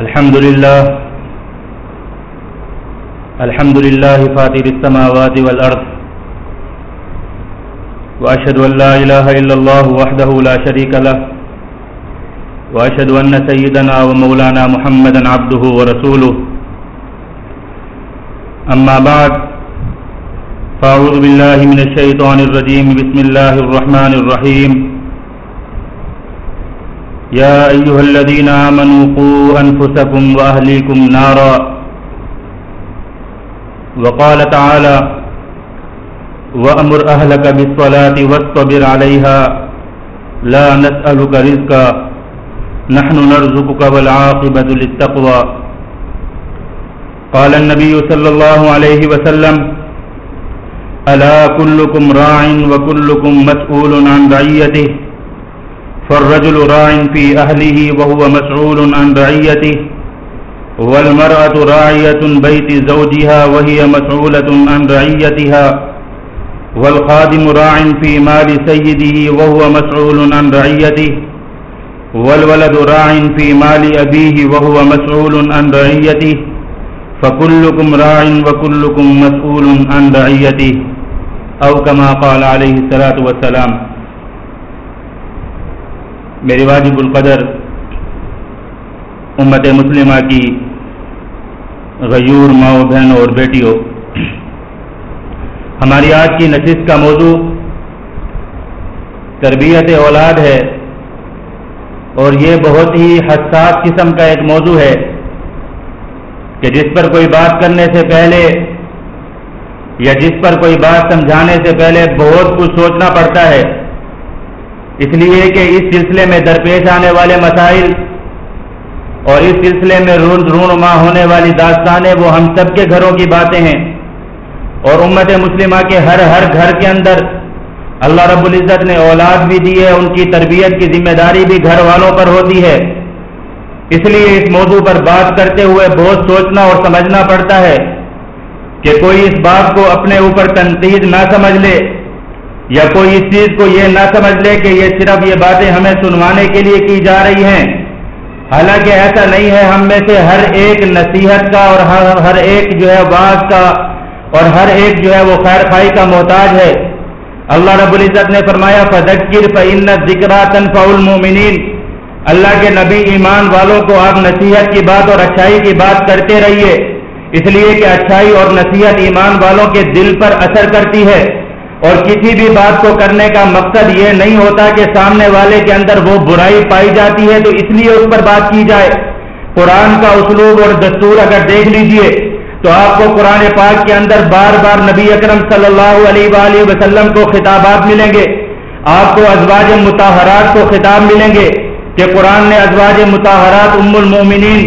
الحمد لله الحمد لله فاطر السماوات والأرض، وأشهد أن لا إله إلا الله وحده لا شريك له، وأشهد أن سيدنا ومولانا محمدا عبده ورسوله. أما بعد، فأعوذ بالله من الشيطان الرجيم، بسم الله الرحمن الرحيم. يا أيها الذين آمنوا قوا أنفسكم وأهليكم نارا. وقال تعالى وأمر أهلك بالصلاة واصطبر عليها. لا نسألك رزقا. نحن نرزقك والعاقبة للتقوى. قال النبي صلى الله عليه وسلم ألا كلكم راع وكلكم مسؤول عن رعيته. فالرجل راع في أهله وهو مسؤول عن رعيته والمرأة راعية بيت زوجها وهي مسؤولة عن رعيتها والخادم راع في مال سيده وهو مسؤول عن رعيته والولد راع في مال أبيه وهو مسؤول عن رعيته فكلكم راع وكلكم مسؤول عن رعيته أو كما قال عليه الصلاة والسلام میری واجب القدر امت مسلمہ کی غیور ماؤں بہنوں اور بیٹیوں۔ ہماری آج کی نشست کا موضوع تربیت اولاد ہے اور یہ بہت ہی حساس قسم کا ایک موضوع ہے کہ جس پر کوئی بات کرنے سے پہلے یا جس پر کوئی بات سمجھانے سے پہلے بہت کچھ سوچنا پڑتا ہے۔ اس لیے کہ اس سلسلے میں درپیش آنے والے مسائل اور اس سلسلے میں رون رونما ہونے والی داستانیں وہ ہم سب کے گھروں کی باتیں ہیں۔ اور امت مسلمہ کے ہر ہر گھر کے اندر اللہ رب العزت نے اولاد بھی دی ہے، ان کی تربیت کی ذمہ داری بھی گھر والوں پر ہوتی ہے۔ اس لیے اس موضوع پر بات کرتے ہوئے بہت سوچنا اور سمجھنا پڑتا ہے کہ کوئی اس بات کو اپنے اوپر تنقید نہ سمجھ لے۔ یا کوئی اس چیز کو یہ نہ سمجھ لے کہ یہ صرف یہ باتیں ہمیں سنوانے کے لیے کی جا رہی ہیں۔ حالانکہ ایسا نہیں ہے، ہم میں سے ہر ایک نصیحت کا اور ہر ہر ایک جو ہے بعض کا اور ہر ایک جو ہے وہ خیر خائی کا محتاج ہے۔ اللہ رب العزت نے فرمایا، فذکر فإن ذکر تنفع المؤمنین۔ اللہ کے نبی ایمان والوں کو آپ نصیحت کی بات اور اچھائی کی بات کرتے رہیے۔ اس لیے کہ اچھائی اور نصیحت ایمان والوں کے دل پر اثر کرتی ہے۔ اور کسی بھی بات کو کرنے کا مقصد یہ نہیں ہوتا کہ سامنے والے کے اندر وہ برائی پائی جاتی ہے تو اس لیے اس پر بات کی جائے۔ قرآن کا اسلوب اور دستور اگر دیکھ لیجیے تو آپ کو قرآن پاک کے اندر بار بار نبی اکرم صلی اللہ علیہ وآلہ وسلم کو خطابات ملیں گے۔ آپ کو ازواج متحرات کو خطاب ملیں گے کہ قرآن نے ازواج متحرات ام المومنین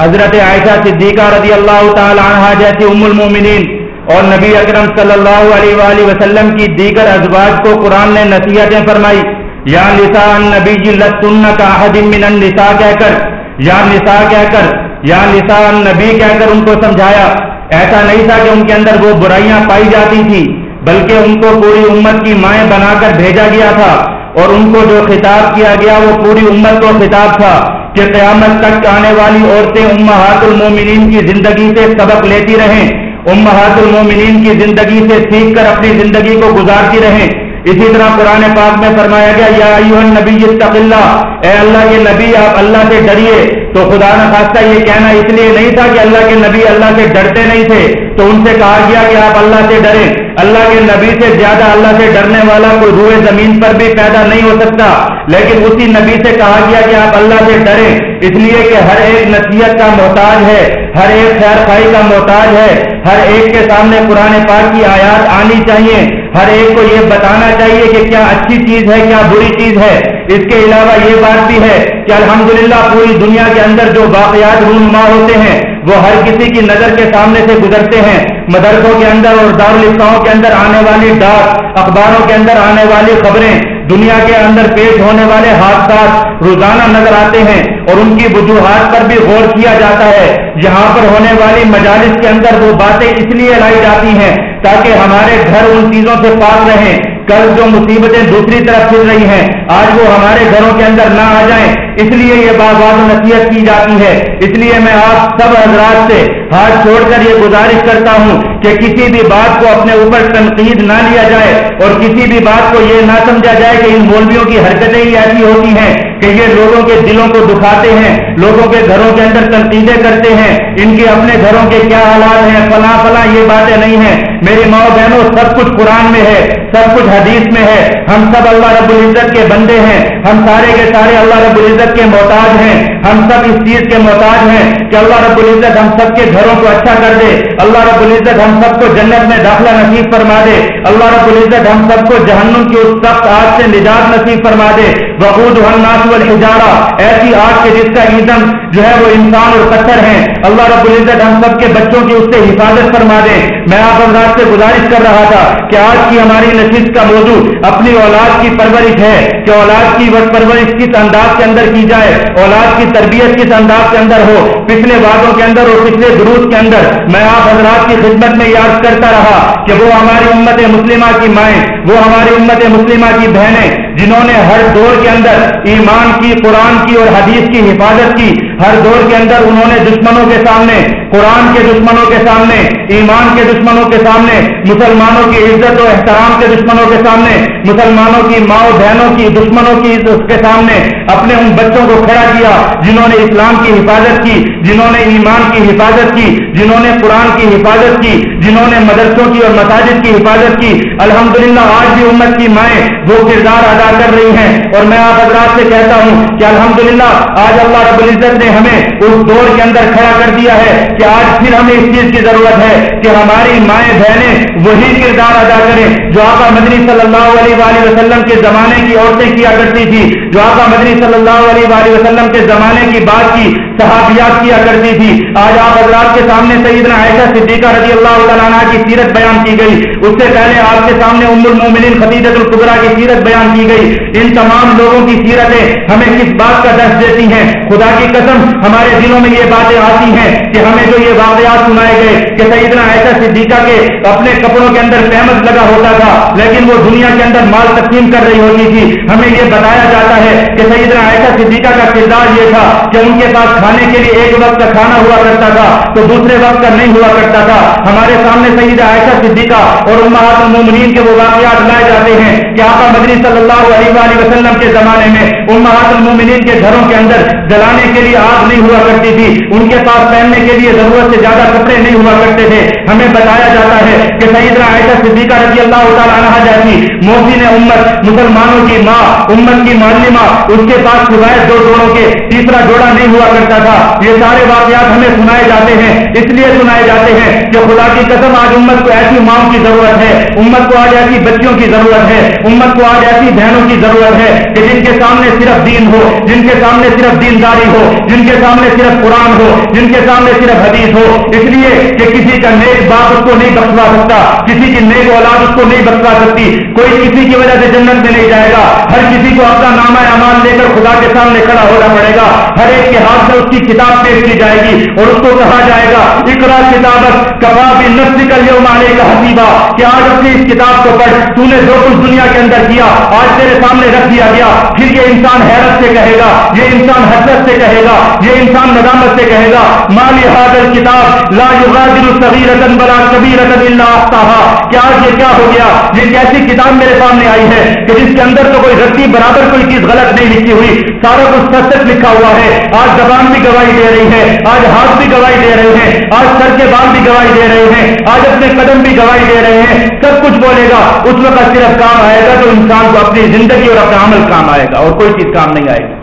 حضرت عائشہ صدیقہ رضی اللہ تعالی عنہ جیسی ام المومنین اور نبی اکرم صلی اللہ علیہ وآلہ وسلم کی دیگر ازواج کو قرآن نے نصیحتیں فرمائی، یا نساء النبی جی لستن کا احد من النساء کہہ کر، یا نساء کہہ کر، یا نساء النبی کہہ کر ان کو سمجھایا۔ ایسا نہیں تھا کہ ان کے اندر وہ برائیاں پائی جاتی تھی، بلکہ ان کو پوری امت کی مائیں بنا کر بھیجا گیا تھا۔ اور ان کو جو خطاب کیا گیا، وہ پوری امت کو خطاب تھا کہ قیامت تک آنے والی عورتیں امہات المومنین کی زندگی سے سبق لیتی رہیں۔ امہات المومنین کی زندگی سے سیکھ کر اپنی زندگی کو گزارتی رہیں۔ اسی طرح قرآن پاک میں فرمایا گیا، یا ایوہ النبی اتق اللہ۔ اے اللہ کے نبی آپ اللہ سے ڈریے۔ تو خدا نہ یہ کہنا اس لیے نہیں تھا کہ اللہ کے نبی اللہ سے ڈرتے نہیں تھے۔ تو ان سے کہا گیا کہ آپ اللہ سے ڈریں۔ اللہ کے نبی سے زیادہ اللہ سے ڈرنے والا کوئی روئے زمین پر بھی پیدا نہیں ہو سکتا۔ لیکن اسی نبی سے کہا گیا کہ آپ اللہ سے ڈریں۔ اس لیے کہ ہر ایک نصیحت کا محتاج ہے۔ ہر ایک خیر خائی کا محتاج ہے۔ ہر ایک کے سامنے قرآن پاک کی آیات آنی چاہیے۔ ہر ایک کو یہ بتانا چاہیے کہ کیا اچھی چیز ہے، کیا بری چیز ہے۔ اس کے علاوہ یہ بات بھی ہے کہ الحمدللہ پوری دنیا کے اندر جو واقعات رونما ہوتے ہیں، وہ ہر کسی کی نظر کے سامنے سے گزرتے ہیں۔ مدرسوں کے اندر اور دارالفاؤں کے اندر آنے والی ڈاک، اخباروں کے اندر آنے والی خبریں، دنیا کے اندر پیش ہونے والے حادثات روزانہ نظر آتے ہیں اور ان کی وجوہات پر بھی غور کیا جاتا ہے۔ یہاں پر ہونے والی مجالس کے اندر وہ باتیں اس لیے لائی جاتی ہیں تاکہ ہمارے گھر ان چیزوں سے پاک رہیں۔ کل جو مصیبتیں دوسری طرف پھر رہی ہیں، آج وہ ہمارے گھروں کے اندر نہ آ جائیں۔ اس لیے یہ بات نصیحت کی جاتی ہے۔ اس لیے میں آپ سب حضرات سے ہاتھ چھوڑ کر یہ گزارش کرتا ہوں کہ کسی بھی بات کو اپنے اوپر تنقید نہ لیا جائے اور کسی بھی بات کو یہ نہ سمجھا جائے کہ ان مولویوں کی حرکتیں ہی ایسی ہوتی ہیں کہ یہ لوگوں کے دلوں کو دکھاتے ہیں، لوگوں کے گھروں کے اندر تنقیدیں کرتے ہیں، ان کے اپنے گھروں کے کیا حالات ہیں، فلاں فلاں یہ باتیں نہیں ہیں۔ میری ماں بہنوں، سب کچھ قرآن میں ہے، سب کچھ حدیث میں ہے۔ ہم سب اللہ رب العزت کے بندے ہیں، ہم سارے کے سارے اللہ رب العزت کے محتاج ہیں۔ ہم سب اس چیز کے محتاج ہیں کہ اللہ رب العزت ہم سب کے گھروں کو اچھا کر دے۔ اللہ رب العزت ہم سب کو جنت میں داخلہ نصیب فرما دے۔ اللہ رب العزت ہم سب کو جہنم کی اس سخت آگ سے نجات نصیب فرما دے۔ بخود الناس والحجارہ، ایسی آگ کے جس کا ایندھن جو ہے وہ انسان اور پتھر ہیں۔ اللہ رب العزت ہم سب کے بچوں کی اس سے حفاظت فرما دے۔ میں آپ حضرات سے گزارش کر رہا تھا کہ آج کی ہماری نشست کا موضوع اپنی اولاد کی پرورش ہے۔ کہ اولاد کی پرورش کس انداز کے اندر کی جائے۔ اولاد کی تربیت کس انداز کے اندر ہو، پچھلے وادوں کے اندر اور پچھلے دروس کے اندر، میں آپ حضرات کی خدمت میں یاد کرتا رہا کہ وہ ہماری امت مسلمہ کی مائیں، وہ ہماری امت مسلمہ کی بہنیں، جنہوں نے ہر دور کے اندر ایمان کی، قرآن کی اور حدیث کی حفاظت کی ہر دور کے اندر انہوں نے دشمنوں کے سامنے، قرآن کے دشمنوں کے سامنے، ایمان کے دشمنوں کے سامنے، مسلمانوں کی عزت و احترام کے دشمنوں کے سامنے، مسلمانوں کی ماں بہنوں کی، دشمنوں کی عزت کے سامنے اپنے ان بچوں کو کھڑا کیا، جنہوں نے اسلام کی حفاظت کی، جنہوں نے ایمان کی حفاظت کی، جنہوں نے قرآن کی حفاظت کی، جنہوں نے مدرسوں کی اور مساجد کی حفاظت کی۔ الحمدللہ آج بھی امت کی مائیں وہ کردار ادا کر رہی ہیں۔ اور میں آپ حضرات سے کہتا ہوں کہ الحمدللہ آج اللہ رب العزت نے ہمیں اس دور کے اندر کھڑا کر دیا ہے کہ آج پھر ہمیں اس چیز کی ضرورت ہے کہ ہماری مائیں بہنیں وہی کردار ادا کریں جو آقا مدنی صلی اللہ علیہ وآلہ وسلم کے زمانے کی عورتیں کیا کرتی تھی، جو آقا مدنی صلی اللہ علیہ وآلہ وسلم کے زمانے کی بات کی صحابیات کیا کرتی تھی۔ آج آپ حضرات کے سامنے سیدنا عائشہ صدیقہ رضی اللہ تعالیٰ کی سیرت بیان کی گئی۔ اس سے پہلے آپ کے سامنے ام المومنین خدیجت القبرا کی سیرت بیان کی گئی۔ ان تمام لوگوں کی سیرتیں ہمیں کس بات کا درس دیتی ہیں؟ خدا کی قسم ہمارے دلوں میں یہ باتیں آتی ہیں کہ ہمیں جو یہ واقعات سنائے گئے کہ سیدنا ایسا صدیقہ کے اپنے کپڑوں کے اندر فیمس لگا ہوتا تھا، لیکن وہ دنیا کے اندر مال تقسیم کر رہی ہوتی تھی۔ ہمیں یہ بتایا جاتا ہے کہ سیدنا ایسا صدیقہ کا کردار یہ تھا کہ ان کے پاس کھانے کے لیے ایک وقت کا کھانا ہوا کرتا تھا تو دوسرے وقت کا نہیں ہوا کرتا تھا۔ ہمارے سامنے سیدہ ایسا صدیقہ اور امہات المومنین کے وہ واقعات لائے جاتے ہیں کہ آقا مدنی صلی اللہ علیہ وسلم کے زمانے میں امہات المومنین کے گھروں کے اندر جلانے کے لیے آگ نہیں ہوا کرتی تھی۔ ان کے پاس پہننے کے لیے ضرورت سے زیادہ کپڑے نہیں ہوا کرتے تھے۔ ہمیں بتایا جاتا ہے کہ سیدنا عائشہ صدیقہ رضی اللہ تعالیٰ عنہ جیسی موسین امت، مسلمانوں کی ماں، امت کی معلمہ اس کے پاس سوائے دو جوڑوں کے تیسرا جوڑا نہیں ہوا کرتا تھا۔ یہ سارے واقعات ہمیں سنائے جاتے ہیں۔ اس لیے سنائے جاتے ہیں کہ خدا کی قسم آج امت کو ایسی ماں کی ضرورت ہے۔ امت کو آج ایسی بچیوں کی ضرورت ہے۔ امت کو آج ایسی بہنوں کی ضرورت ہے کہ جن کے سامنے صرف دین ہو، جن کے سامنے صرف دینداری ہو۔ جن کے سامنے صرف قرآن ہو، جن کے سامنے صرف حدیث ہو۔ اس لیے کہ کسی کا نیک باپ اس کو نہیں بخشوا سکتا، کسی کی نیک اولاد اس کو نہیں بخشوا سکتی۔ کوئی کسی کی وجہ سے جنت میں نہیں جائے گا۔ ہر کسی کو اپنا نامہ امان لے کر خدا کے سامنے کھڑا ہونا پڑے گا۔ ہر ایک کے ہاتھ سے اس کی کتاب پیش کی جائے گی اور اس کو کہا جائے گا، اقرا کتابت کباب نفس کر یہ مانے کا حسیبہ کہ آج اپنی اس کتاب کو پڑھ تو نے جو کچھ دنیا کے اندر کیا، آج تیرے سامنے رکھ دیا گیا۔ پھر یہ انسان حیرت سے کہے گا، یہ انسان حسرت سے کہے گا۔ یہ انسان ندامت سے کہے گا، مالی حاضر کتاب لا یغادر صغیرۃ بلا کبیرۃ الا احصاها۔ کیا یہ کیا ہو گیا؟ یہ کیسی کتاب میرے سامنے آئی ہے کہ جس کے اندر تو کوئی رتی برابر کوئی چیز غلط نہیں لکھی ہوئی۔ سارا کچھ سچ سچ لکھا ہوا ہے۔ آج زبان بھی گواہی دے رہی ہے۔ آج ہاتھ بھی گواہی دے رہے ہیں۔ آج سر کے بال بھی گواہی دے رہے ہیں۔ آج اپنے قدم بھی گواہی دے رہے ہیں۔ سب کچھ بولے گا۔ اس وقت صرف کام آئے گا تو انسان کو اپنی زندگی اور اپنا عمل کام آئے گا اور کوئی چیز کام نہیں آئے گی۔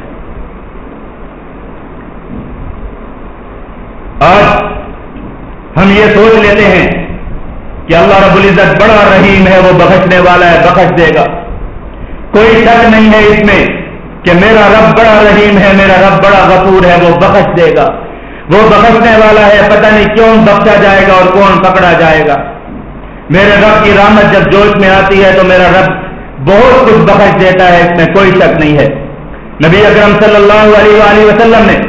آج ہم یہ سوچ لیتے ہیں کہ اللہ رب العزت بڑا رحیم ہے، وہ بخشنے والا ہے، بخش دے گا۔ کوئی شک نہیں ہے اس میں کہ میرا رب بڑا رحیم ہے، میرا رب بڑا غفور ہے، وہ بخش دے گا۔ وہ بخشنے والا ہے، پتہ نہیں کیوں بخشا جائے گا اور کون پکڑا جائے گا۔ میرے رب کی رحمت جب جوش میں آتی ہے تو میرا رب بہت کچھ بخش دیتا ہے، اس میں کوئی شک نہیں ہے۔ نبی اکرم صلی اللہ علیہ وآلہ وسلم نے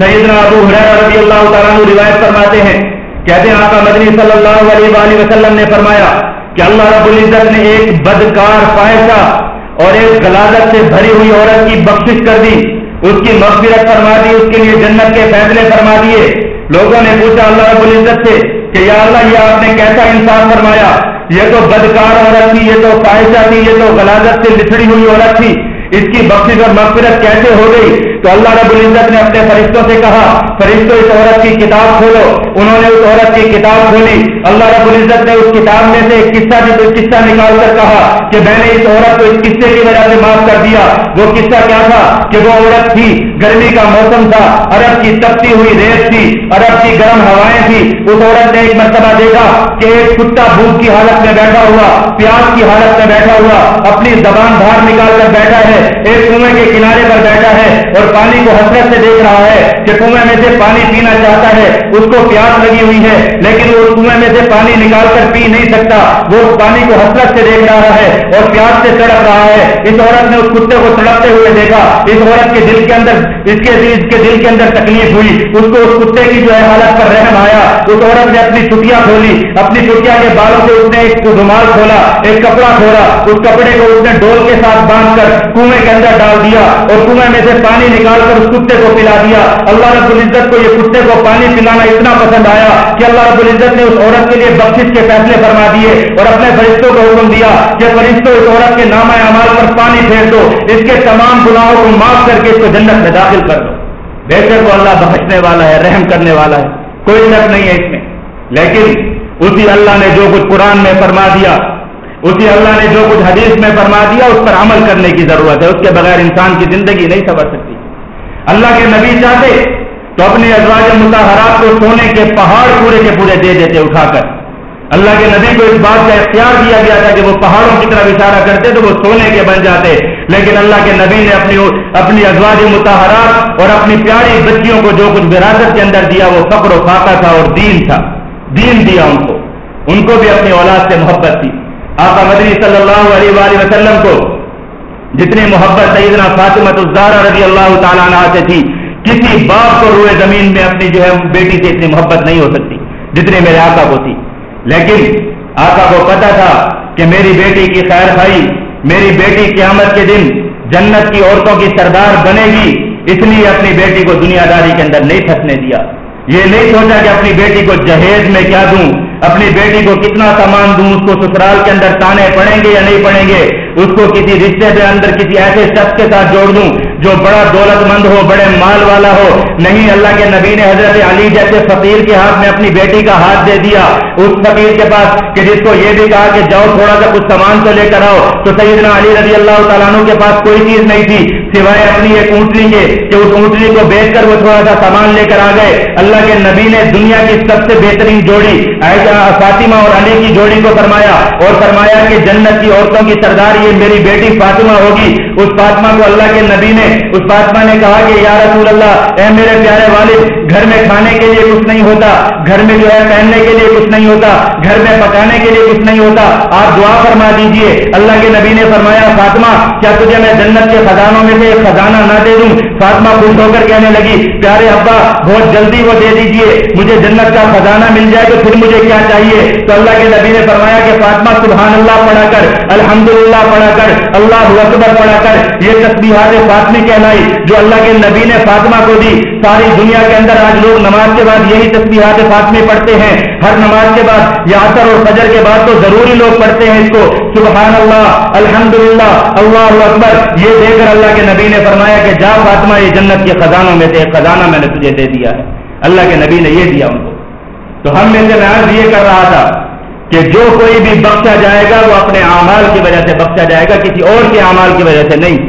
سیدنا ابو حریر رضی اللہ تعالیٰ عنہ روایت فرماتے ہیں، کہتے ہیں، آقا مدنی صلی اللہ علیہ وآلہ وسلم نے فرمایا کہ اللہ رب العزت نے ایک بدکار فائشہ اور ایک غلازت سے بھری ہوئی عورت کی بخشش کر دی۔ اس کی مغفرت فرما دی، اس کے لیے جنت کے فیصلے فرما دیے۔ لوگوں نے پوچھا، اللہ رب العزت سے کہ یا اللہ، یہ آپ نے کیسا انسان فرمایا؟ یہ تو بدکار عورت تھی، یہ تو خواہشہ تھی، یہ تو غلازت سے لچڑی ہوئی عورت تھی۔ اس کی بخش اور مغفرت کیسے ہو گئی؟ تو اللہ رب العزت نے اپنے فرشتوں سے کہا، فرشتوں اس عورت کی کتاب کھولو۔ انہوں نے اس عورت کی کتاب کھولی۔ اللہ رب العزت نے اس کتاب میں سے ایک قصہ قصہ نکال کر کہا کہ میں نے اس عورت کو اس قصے کی وجہ سے معاف کر دیا۔ وہ قصہ کیا تھا؟ کہ وہ عورت تھی، گرمی کا موسم تھا، عرب کی تپتی ہوئی ریت تھی، عرب کی گرم ہوائیں تھی اس عورت نے ایک مرتبہ دیکھا کہ ایک کتا بھوک کی حالت میں بیٹھا ہوا، پیاس کی حالت میں بیٹھا ہوا، اپنی زبان باہر نکال کر بیٹھا ہے، ایک کنویں کے کنارے پر بیٹھا ہے اور پانی کو حسرت سے دیکھ رہا ہے کہ کنویں میں سے پانی پینا چاہتا ہے، اس کو پیاس لگی ہوئی ہے، لیکن وہ کنویں میں سے پانی نکال کر پی نہیں سکتا۔ وہ اس پانی کو حسرت سے دیکھ رہا ہے اور پیاس سے تڑپ رہا ہے۔ اس عورت نے اس کتے کو تڑپتے ہوئے دیکھا۔ اس عورت کے دل کے اندر، اس کے اس کے دل کے اندر تکلیف ہوئی۔ اس کو اس کتے کی جو ہے حالت پر رحم آیا۔ اس عورت نے اپنی چٹیاں کھولی۔ اپنی چٹیا کے بالوں سے اس نے ایک رومال کھولا، ایک کپڑا کھولا۔ اس کپڑے کو اس نے ڈول کے ساتھ باندھ کر کنویں کے اندر ڈال دیا اور کنویں میں سے پانی نکال کر اس کتے کو پلا دیا۔ اللہ رب العزت کو یہ کتے کو پانی پلانا اتنا پسند آیا کہ اللہ رب العزت نے اس عورت کے لیے بخش کے فیصلے فرما دیے اور اپنے فرشتوں کو حکم دیا کہ فرشتوں، اس عورت کے نام اعمال پر پانی پھیر دو۔ اس کے تمام گناہوں کو معاف کر کے اس کو جنت میں داخل کر دو۔ بہتر کو اللہ بخشنے والا ہے، رحم کرنے والا ہے۔ کوئی شک نہیں ہے اس میں۔ لیکن اسی اللہ نے جو کچھ قرآن میں فرما دیا، اسی اللہ نے جو کچھ حدیث میں فرما دیا، اس پر عمل کرنے کی ضرورت ہے۔ اس کے بغیر انسان کی زندگی نہیں سبر سکتی۔ اللہ کے نبی چاہتے تو اپنے ازواج متحرات کو سونے کے پہاڑ پورے کے پورے دے دیتے اٹھا کر۔ اللہ کے نبی کو اس بات کا اختیار دیا گیا تھا کہ وہ پہاڑوں کی طرف اشارہ کرتے تو وہ سونے کے بن جاتے۔ لیکن اللہ کے نبی نے اپنی اپنی ازواج متحرات اور اپنی پیاری بچیوں کو جو کچھ وراثت کے اندر دیا وہ فقر و فاقہ تھا اور دین تھا۔ دین دیا ان کو۔ ان کو بھی اپنی اولاد سے محبت تھی۔ آقا مدنی صلی اللہ علیہ وآلہ وسلم کو جتنی محبت سیدنا فاطمت الزارہ رضی اللہ تعالیٰ عنہ سے تھی، کسی باپ کو روئے زمین میں اپنی جو ہے بیٹی سے اتنی محبت نہیں ہو سکتی، جتنی میرے آقا کو تھی۔ لیکن آقا کو پتا تھا کہ میری بیٹی کی خیر خائی میری بیٹی قیامت کے دن جنت کی عورتوں کی سردار بنے گی، اس لیے اپنی بیٹی کو دنیا داری کے اندر نہیں پھنسنے دیا۔ یہ نہیں سوچا کہ اپنی بیٹی کو جہیز میں کیا دوں اپنی بیٹی کو کتنا سامان دوں، اس کو سسرال کے اندر تانے پڑیں گے یا نہیں پڑیں گے، اس کو کسی رشتے کے اندر کسی ایسے شخص کے ساتھ جوڑ دوں جو بڑا دولت مند ہو، بڑے مال والا ہو، نہیں اللہ کے نبی نے حضرت علی جیسے فقیر کے ہاتھ میں اپنی بیٹی کا ہاتھ دے دیا۔ اس فقیر کے پاس کہ جس کو یہ بھی کہا کہ جاؤ تھوڑا سا کچھ سامان تو لے کر آؤ، تو سیدنا علی رضی اللہ تعالیٰ عنہ کے پاس کوئی چیز نہیں تھی، سوائے اپنی ایک اونٹنی کے، کہ اس اونٹنی کو بیچ کر وہ تھوڑا سا سامان لے کر آ گئے۔ اللہ کے نبی نے دنیا کی سب سے بہترین جوڑی فاطمہ اور علی کی جوڑی کو فرمایا۔ اور فرمایا کہ جنت کی عورتوں کی سردار یہ میری بیٹی فاطمہ ہوگی۔ اس فاطمہ کو اللہ کے نبی نے اس فاطمہ نے کہا کہ یا رسول اللہ، اے میرے پیارے والد، گھر میں کھانے کے لیے کچھ نہیں ہوتا، گھر میں جو ہے پہننے کے لیے کچھ نہیں ہوتا، گھر میں پکانے کے لیے کچھ نہیں ہوتا۔ آپ دعا فرما دیجیے۔ اللہ کے نبی نے فرمایا، فاطمہ، کیا تجھے میں جنت کے خزانوں میں سے ایک خزانہ نہ دے دوں؟ فاطمہ خوش ہو کر کہنے لگی، پیارے ابا، بہت جلدی وہ دے دیجیے، مجھے جنت کا خزانہ مل جائے تو پھر مجھے کیا چاہیے؟ تو اللہ کے نبی نے فرمایا کہ فاطمہ، سبحان اللہ، پڑھا کر، الحمدللہ، پڑھا کر، اللہ اکبر، پڑھا کر، یہ تصویرات فاطمی کہلائی جو اللہ کے نبی نے فاطمہ کو دی۔ ساری دنیا کے اندر آج لوگ نماز کے بعد یہی تصویرات فاطمی پڑھتے ہیں۔ ہر نماز کے بعد یا اثر اور فجر کے بعد تو ضروری لوگ پڑھتے ہیں اس کو۔ سبحان اللہ، الحمدللہ، اللہ اکبر۔ یہ دے کر اللہ کے نبی نے فرمایا کہ جا فاطمہ، یہ جنت کے خزانوں میں سے خزانہ میں نے تجھے دے دیا ہے۔ اللہ کے نبی نے یہ دیا ان کو۔ تو ہم میں سے میں یہ کر رہا تھا کہ جو کوئی بھی بخشا جائے گا وہ اپنے اعمال کی وجہ سے بخشا جائے گا، کسی اور کے اعمال کی وجہ سے نہیں۔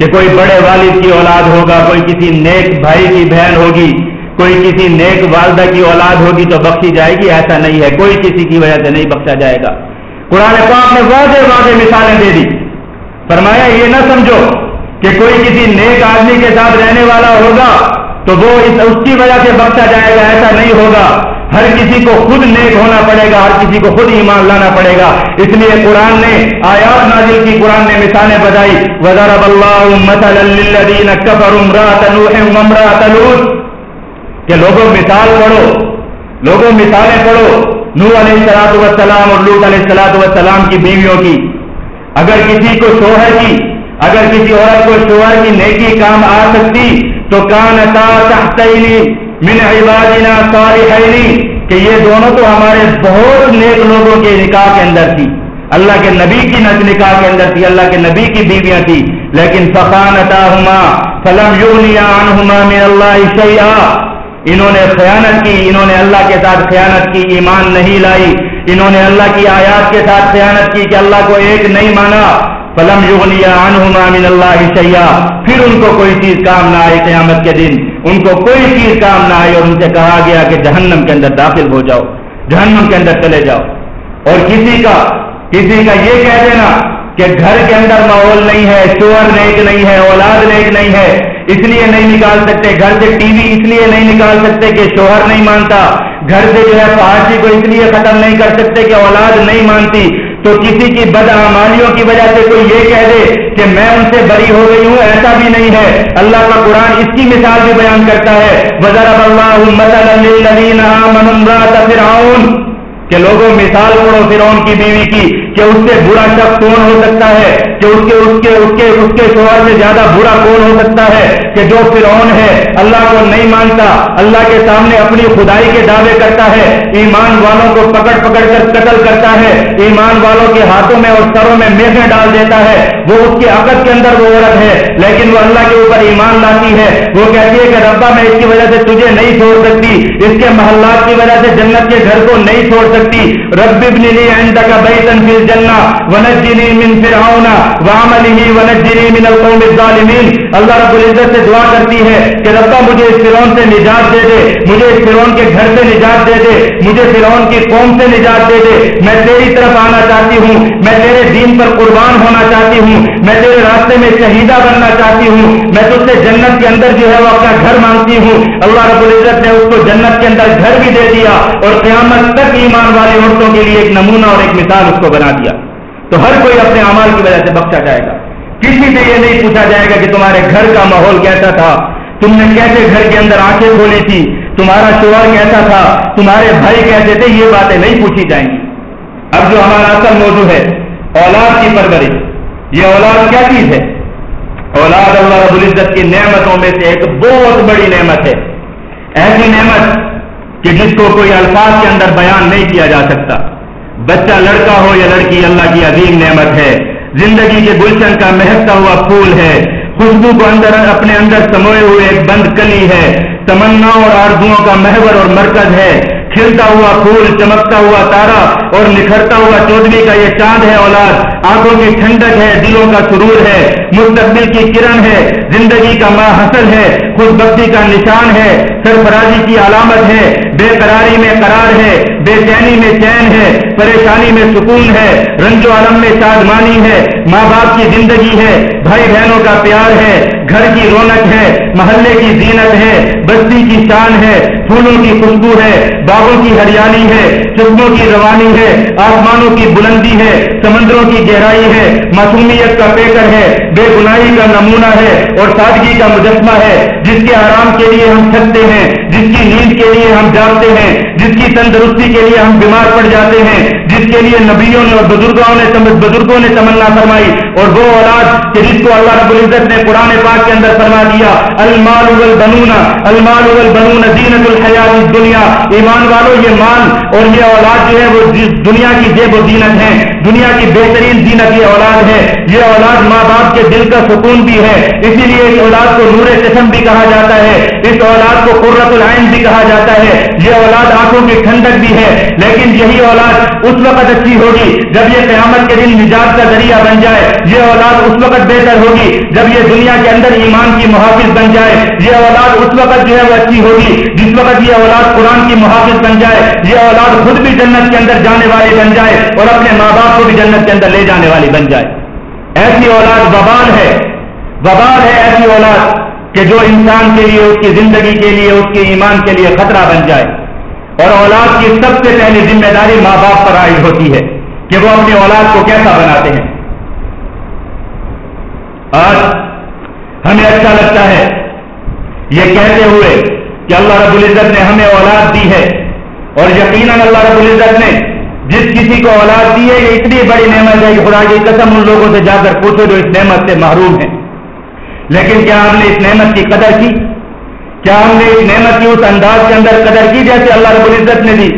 کہ کوئی بڑے والد کی اولاد ہوگا، کوئی کسی نیک بھائی کی بہن ہوگی، کوئی کسی نیک والدہ کی اولاد ہوگی تو بخشی جائے گی، ایسا نہیں ہے، کوئی کسی کی وجہ سے نہیں بخشا جائے گا۔ قرآن پاک نے واضح واضح مثالیں دے دی۔ فرمایا، یہ نہ سمجھو کہ کوئی کسی نیک آدمی کے ساتھ رہنے والا ہوگا تو وہ اس کی وجہ سے بخشا جائے گا، ایسا نہیں ہوگا۔ ہر کسی کو خود نیک ہونا پڑے گا، ہر کسی کو خود ایمان لانا پڑے گا۔ اس لیے قرآن نے آیات نازل کی، قرآن نے مثالیں بتائی وزارب اللہ کہ لوگوں مثال پڑھو، لوگوں مثالیں پڑھو۔ نو علیہ السلاط وسلام اور لوٹ علیہ السلاط وسلام کی بیویوں کی۔ اگر کسی کو شوہر کی، اگر کسی عورت کو شوہر کی نیکی کام آ سکتی، تو کان من عبادنا صالحین، کہ یہ دونوں تو ہمارے بہت نیک لوگوں کے نکاح کے اندر تھی۔ اللہ کے نبی کی نکاح کے اندر تھی، اللہ کے نبی کی بیویاں تھی۔ لیکن فقان فلم عنہما من اللہ شیئا۔ انہوں نے خیانت کی، انہوں نے اللہ کے ساتھ خیانت کی، ایمان نہیں لائی۔ انہوں نے اللہ کی آیات کے ساتھ خیانت کی کہ اللہ کو ایک نہیں مانا۔ فلم یغنیا عنہما من اللہ شیا پھر ان کو کوئی چیز کام نہ آئی قیامت کے دن۔ ان کو کوئی چیز کام نہ آئی اور ان سے کہا گیا کہ جہنم کے اندر داخل ہو جاؤ، جہنم کے اندر چلے جاؤ۔ اور کسی کا کسی کا یہ کہہ دینا کہ گھر کے اندر ماحول نہیں ہے، شوہر نیک نہیں ہے، اولاد نیک نہیں ہے، اس لیے نہیں نکال سکتے۔ گھر سے ٹی وی اس لیے نہیں نکال سکتے کہ شوہر نہیں مانتا۔ گھر سے جو ہے پہاڑی کو اس لیے ختم نہیں کر سکتے کہ اولاد نہیں مانتی۔ تو کسی کی بدعمالیوں کی وجہ سے کوئی یہ کہہ دے کہ میں ان سے بری ہو گئی ہوں، ایسا بھی نہیں ہے۔ اللہ کا قرآن اس کی مثال بھی بیان کرتا ہے۔ وزرب اللہ کہ لوگوں مثال پڑھو فرعون کی بیوی کی۔ کہ اس سے برا شخص کون ہو سکتا ہے؟ کہ اس کے اس کے اس کے اس کے شوہر سے زیادہ برا کون ہو سکتا ہے؟ کہ جو فرعون ہے، اللہ کو نہیں مانتا، اللہ کے سامنے اپنی خدائی کے دعوے کرتا ہے، ایمان والوں کو پکڑ پکڑ کر قتل کرتا ہے، ایمان والوں کے ہاتھوں میں اور سروں میں میزیں ڈال دیتا ہے وہ اس کی عقد کے اندر وہ عورت ہے، لیکن وہ اللہ کے اوپر ایمان لاتی ہے۔ وہ کہتی ہے کہ ربا، میں اس کی وجہ سے تجھے نہیں چھوڑ سکتی۔ اس کے محلات کی وجہ سے جنت کے گھر کو نہیں چھوڑ سکتی۔ رب ابن لی عندك بيتا في الجنة ونجني من فرعون وعمله ونجني من القوم الظالمين اللہ رب العزت سے دعا کرتی ہے کہ ربا، مجھے اس فرعون سے نجات دے دے، مجھے اس فرعون کے گھر سے نجات دے دے، مجھے فرعون کی قوم سے نجات دے دے۔ میں تیری طرف آنا چاہتی ہوں، میں تیرے دین پر قربان ہونا چاہتی ہوں۔ ہوں۔ میں تیرے راستے میں شہیدہ بننا چاہتی ہوں۔ میں تجھ سے جنت کے اندر جو ہے وہ اپنا گھر مانگتی ہوں۔ اللہ رب العزت نے اس کو جنت کے اندر گھر بھی دے دیا اور قیامت تک ایمان والی عورتوں کے لیے ایک نمونہ اور ایک مثال اس کو بنا دیا۔ تو ہر کوئی اپنے اعمال کی وجہ سے بخشا جائے گا۔ کسی سے یہ نہیں پوچھا جائے گا کہ تمہارے گھر کا ماحول کیسا تھا۔ تم نے کیسے گھر کے اندر آنکھیں کھولی تھی؟ تمہارا شوہر کیسا تھا؟ تمہارے بھائی کیسے تھے؟ یہ باتیں نہیں پوچھی جائیں گی۔ اب جو ہمارا اصل موضوع ہے، اولاد کی پرورش۔ یہ اولاد کیا چیز ہے؟ اولاد اللہ رب العزت کی نعمتوں میں سے ایک بہت بڑی نعمت ہے۔ ایسی نعمت کہ جس کو کوئی الفاظ کے اندر بیان نہیں کیا جا سکتا۔ بچہ لڑکا ہو یا لڑکی، اللہ کی عظیم نعمت ہے۔ زندگی کے گلشن کا مہکتا ہوا پھول ہے۔ خوشبو کو اندر، اپنے اندر سموئے ہوئے ایک بند کلی ہے۔ تمنا اور آردوؤں کا محور اور مرکز ہے۔ کھلتا ہوا پھول، چمکتا ہوا تارا اور نکھرتا ہوا چودھری کا یہ چاند ہے اولاد۔ آنکھوں کی ٹھنڈک ہے، دلوں کا سرور ہے۔ مستقبل کی کرن ہے، زندگی کا ماں حسل ہے۔ خود بختی کا نشان ہے۔ سرفرازی کی علامت ہے۔ بے قراری میں قرار ہے۔ بے چینی میں چین ہے۔ پریشانی میں سکون ہے۔ رنج و علم میں شادمانی ہے۔ ماں باپ کی زندگی ہے۔ بھائی بہنوں کا پیار ہے، گھر کی رونق ہے، محلے کی زینت ہے، بستی کی شان ہے، پھولوں کی خوشبو ہے، باغوں کی ہریالی ہے، چشموں کی روانی ہے، آسمانوں کی بلندی ہے، سمندروں کی گہرائی ہے، معصومیت کا پیکر ہے، بے گناہی کا نمونہ ہے اور سادگی کا مجسمہ ہے، جس کے آرام کے لیے ہم تھکتے ہیں، جس کی نیند کے لیے ہم جانتے ہیں، جس کی تندرستی کے لیے ہم بیمار پڑ جاتے ہیں، جس کے لیے نبیوں نے اور بزرگوں نے بزرگوں نے تمنا فرمائی اور وہ اولاد کہ جس کو اللہ رب العزت نے قرآن پاک کے اندر فرما دیا، المال بنونا المال بنون زینت الحیات دنیا ایمان والو، یہ مال اور یہ اولاد جو ہے وہ جی- دنیا کی جیب و زینت ہے۔ دنیا کی بہترین زینت یہ اولاد ہے۔ یہ اولاد ماں باپ کے دل کا سکون بھی ہے۔ اسی لیے اس اولاد کو نور قسم بھی کہا جاتا ہے۔ اس اولاد کو قرۃ العین بھی کہا جاتا ہے۔ یہ اولاد آنکھوں کی ٹھنڈک بھی ہے۔ لیکن یہی اولاد اس وقت اچھی ہوگی جب یہ قیامت کے دن نجات کا ذریعہ بن جائے۔ یہ اولاد اس وقت بہتر ہوگی جب یہ دنیا کے اندر ایمان کی محافظ بن جائے، یہ اولاد اس وقت جو ہے وہ اچھی ہوگی، جس وقت یہ اولاد قرآن کی محافظ بن جائے، یہ اولاد خود بھی جنت کے اندر جانے والی بن جائے اور اپنے ماں باپ کو بھی جنت کے اندر لے جانے والی بن جائے۔ ایسی اولاد وبال ہے وبال ہے ایسی اولاد کہ جو انسان کے لیے، اس کی زندگی کے لیے، اس کے ایمان کے لیے خطرہ بن جائے۔ اور اولاد کی سب سے پہلی ذمہ داری ماں باپ پر عائد ہوتی ہے کہ وہ اپنی اولاد کو کیسا بناتے ہیں۔ آج ہمیں اچھا لگتا ہے یہ کہتے ہوئے کہ اللہ رب العزت نے ہمیں اولاد دی ہے اور یقیناً اللہ رب العزت نے جس کسی کو اولاد دی ہے، یہ اتنی بڑی نعمت ہے کہ خدا کی قسم ان لوگوں سے جا کر پوچھو جو اس نعمت سے محروم ہیں۔ لیکن کیا ہم نے اس نعمت کی قدر کی؟ کیا ہم نے اس نعمت کی اس انداز کے اندر قدر کی جیسے اللہ رب العزت نے دی؟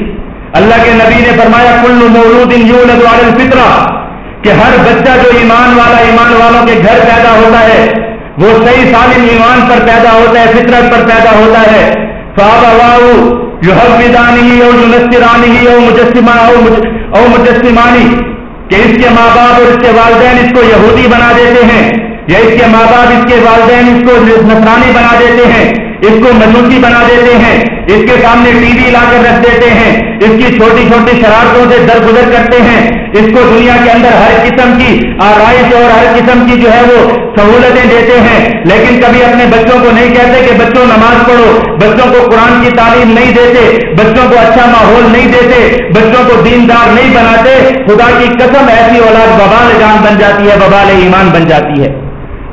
اللہ کے نبی نے فرمایا، کل مولود الفطرہ۔ کہ ہر بچہ جو ایمان والا ایمان والوں کے گھر پیدا ہوتا ہے، وہ صحیح سالم ایمان پر پیدا ہوتا ہے، فطرت پر پیدا ہوتا ہے۔ جو حقانی اور مجسمہ اور مجسمانی کہ اس کے ماں باپ اور اس کے والدین اس کو یہودی بنا دیتے ہیں، یا اس کے ماں باپ اس کے والدین اس کو نسرانی بنا دیتے ہیں، اس کو مجوسی بنا دیتے ہیں، اس کے سامنے ٹی وی لا کر رکھ دیتے ہیں، اس کی چھوٹی چھوٹی شرارتوں سے در گزر کرتے ہیں۔ اس کو دنیا کے اندر ہر قسم کی آرائش اور ہر قسم کی جو ہے وہ سہولتیں دیتے ہیں، لیکن کبھی اپنے بچوں کو نہیں کہتے کہ بچوں نماز پڑھو، بچوں کو قرآن کی تعلیم نہیں دیتے، بچوں کو اچھا ماحول نہیں دیتے، بچوں کو دیندار نہیں بناتے۔ خدا کی قسم ایسی اولاد ببال جان بن جاتی ہے، ببال ایمان بن جاتی ہے۔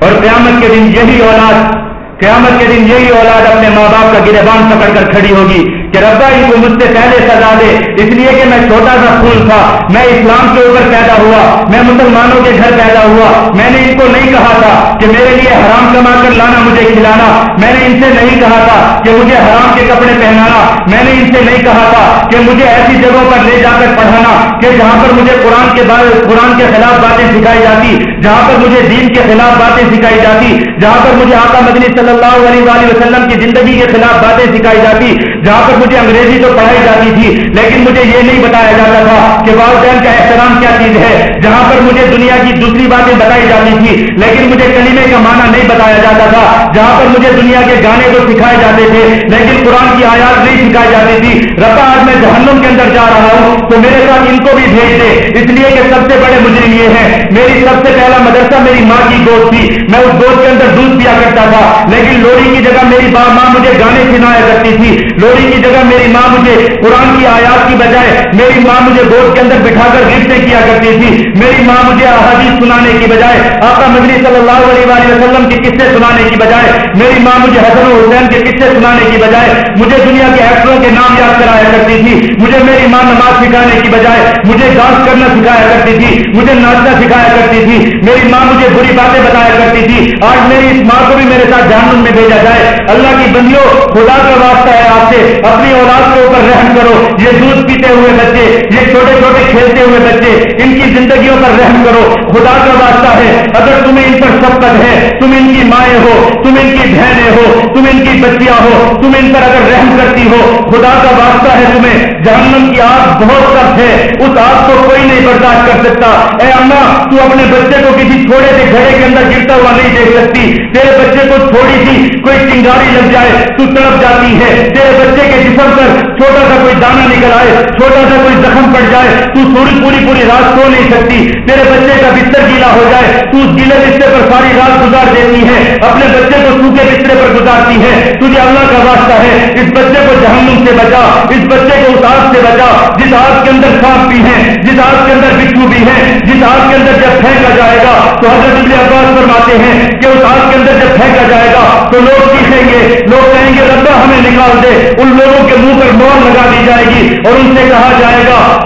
اور قیامت کے دن یہی اولاد، قیامت کے دن یہی اولاد اپنے ماں باپ کا گربان پکڑ کر کھڑی ہوگی۔ کہ ربا ان کو مجھ سے پہلے سزا دے، اس لیے کہ میں چھوٹا سا پھول تھا، میں اسلام کے اوپر پیدا ہوا، میں مسلمانوں کے گھر پیدا ہوا۔ میں نے ان کو نہیں کہا تھا کہ میرے لیے حرام کما کر لانا، مجھے کھلانا۔ میں نے ان سے نہیں کہا تھا کہ مجھے حرام کے کپڑے پہنانا۔ میں نے ان سے نہیں کہا تھا کہ مجھے ایسی جگہوں پر لے جا کر پڑھانا کہ جہاں پر مجھے قرآن کے قرآن کے خلاف باتیں سکھائی جاتی، جہاں پر مجھے دین کے خلاف باتیں سکھائی جاتی، جہاں پر مجھے آقا مدنی صلی اللہ علیہ وسلم کی زندگی کے خلاف باتیں سکھائی جاتی۔ جہاں پر مجھے انگریزی تو پڑھائی جاتی تھی، لیکن مجھے یہ نہیں بتایا جاتا تھا کہ والدین کا احترام کیا چیز ہے۔ جہاں پر مجھے دنیا کی دوسری باتیں بتائی جاتی تھی لیکن مجھے کلیمے کا معنی نہیں بتایا جاتا تھا۔ جہاں پر مجھے دنیا کے گانے تو سکھائے جاتے تھے، لیکن قرآن کی آیات نہیں سکھائی جاتی تھی۔ ربا، آج میں جہنم کے اندر جا رہا ہوں، تو میرے ساتھ ان کو بھی بھیج دے۔ اس لیے کہ سب سے بڑے مجرم یہ ہیں۔ میری سب سے پہلا مدرسہ میری ماں کی گود تھی۔ میں اس گود کے اندر دودھ پیا کرتا تھا، لیکن لوڑی کی جگہ میری ماں مجھے گانے سنایا کرتی تھی۔ لوڑی کی جگہ میری ماں مجھے قرآن کی آیات کی بجائے میری ماں مجھے گود کے اندر بٹھا کر گفٹیں کیا کرتی تھی۔ میری ماں مجھے احادیث سنانے کی بجائے آقا مدنی صلی اللہ علیہ وسلم کے قصے سنانے کی بجائے، میری ماں مجھے حسن و حسین کے قصے سنانے کی بجائے، مجھے دنیا کے ایکٹروں کے نام یاد کرایا کرتی تھی۔ مجھے میری ماں نماز سکھانے کی بجائے، مجھے ڈانس کرنا سکھایا کرتی تھی۔ مجھے ناچنا سکھایا کرتی تھی۔ میری ماں مجھے بری باتیں بتایا کرتی تھی۔ آج میری اس ماں کو بھی میرے ساتھ جہنم میں بھیجا جائے۔ اللہ کی بندیوں، خدا کا واسطہ ہے آپ سے۔ اپنی اولاد کے اوپر رحم کرو۔ یہ دودھ پیتے ہوئے بچے، یہ چھوٹے چھوٹے کھیلتے ہوئے بچے، ان کی زندگیوں پر رحم کرو۔ خدا کا واسطہ ہے۔ اگر تمہیں ان پر سبقت ہے، تم ان کی مائیں ہو، تم ان کی بہنیں ہو، تم ان کی بچیاں ہو، تم ان پر اگر رحم کرتی ہو، خدا کا واسطہ ہے تمہیں۔ جہنم کی آگ بہت سخت ہے۔ اس آگ کو کوئی نہیں برداشت کر سکتا۔ اے اما تو اپنے بچے کو کسی چھوڑے سے گھڑے کے اندر گرتا ہوا نہیں دیکھ سکتی۔ تیرے بچے کو تھوڑی سی کوئی چنگاری لگ جائے، تو تڑپ جاتی ہے۔ تیرے بچے کے جسم پر چھوٹا سا کوئی دانا نکل آئے، چھوٹا سا کوئی زخم پڑ جائے، تو پوری پوری پوری رات سو نہیں سکتی۔ تیرے بچے کا بستر گیلا ہو جائے، تو اس گیلے بستر پر ساری رات گزار دیتی ہے۔ اپنے بچے کو سوکھے بستر پر گزارتی ہے۔ تجھے اللہ کا واسطہ ہے۔ اس بچے کو جہنم سے بچا، اس بچے کو اس آگ سے بچا۔ جس آگ کے اندر سانپ بھی ہیں، جس آگ کے اندر بچھو بھی ہیں، جس آگ کے اندر جب پھینکا جائے گا، تو حضرت عباس فرماتے ہیں کہ اس آگ کے اندر جب پھینکا جائے گا، تو لوگ سیکھیں گے لوگ کہیں گے، ربا ہمیں نکال دے۔ ان لوگوں کے منہ پر مور لگا دی جائے گی۔ اور ان سے کہا جائے گا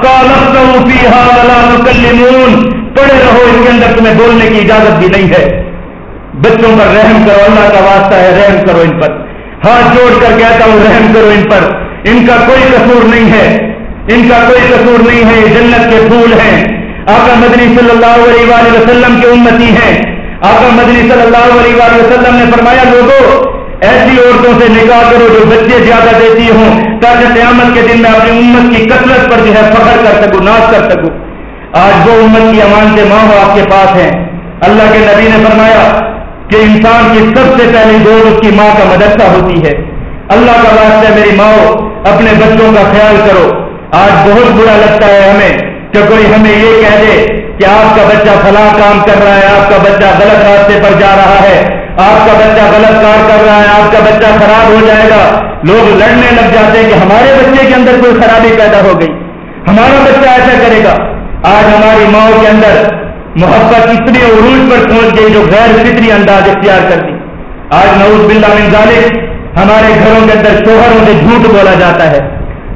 پڑے رہو، اس کے اندر تمہیں بولنے کی اجازت بھی نہیں ہے۔ بچوں پر رحم کرو، اللہ کا واسطہ ہے، رحم کرو ان پر۔ ہاتھ جوڑ کر کہتا ہوں، رحم کرو ان پر۔ ان کا کوئی قصور نہیں ہے۔ ان کا کوئی قصور نہیں ہے جنت کے پھول ہیں۔ آقا مدنی صلی اللہ علیہ وسلم کے امتی ہیں۔ آقا مدنی صلی اللہ علیہ وسلم نے فرمایا لوگوں ایسی عورتوں سے نکاح کرو جو بچے زیادہ دیتی ہوں، تاکہ قیامت کے دن میں اپنی امت کی کثرت پر جو ہے فخر کر سکوں، ناز کر سکوں۔ آج وہ امت کی امان سے ماں آپ کے پاس ہیں۔ اللہ کے نبی نے فرمایا کہ انسان کی سب سے پہلی دور اس کی ماں کا مدرسہ ہوتی ہے۔ اللہ کا واسطہ میری ماں، اپنے بچوں کا خیال کرو۔ آج بہت برا لگتا ہے ہمیں، کہ کوئی ہمیں یہ کہہ دے کہ آپ کا بچہ فلاں کام کر رہا ہے، آپ کا بچہ غلط راستے پر جا رہا ہے، آپ کا بچہ غلط کار کر رہا ہے، آپ کا بچہ خراب ہو جائے گا۔ لوگ لڑنے لگ جاتے ہیں کہ ہمارے بچے کے اندر کوئی خرابی پیدا ہو گئی۔ ہمارا بچہ ایسا کرے گا۔ آج ہماری ماؤں کے اندر محبت اتنے عروج پر پہنچ گئی جو غیر فطری انداز اختیار کر دی۔ آج نعوذ باللہ من ظالم ہمارے گھروں کے اندر شوہروں سے جھوٹ بولا جاتا ہے۔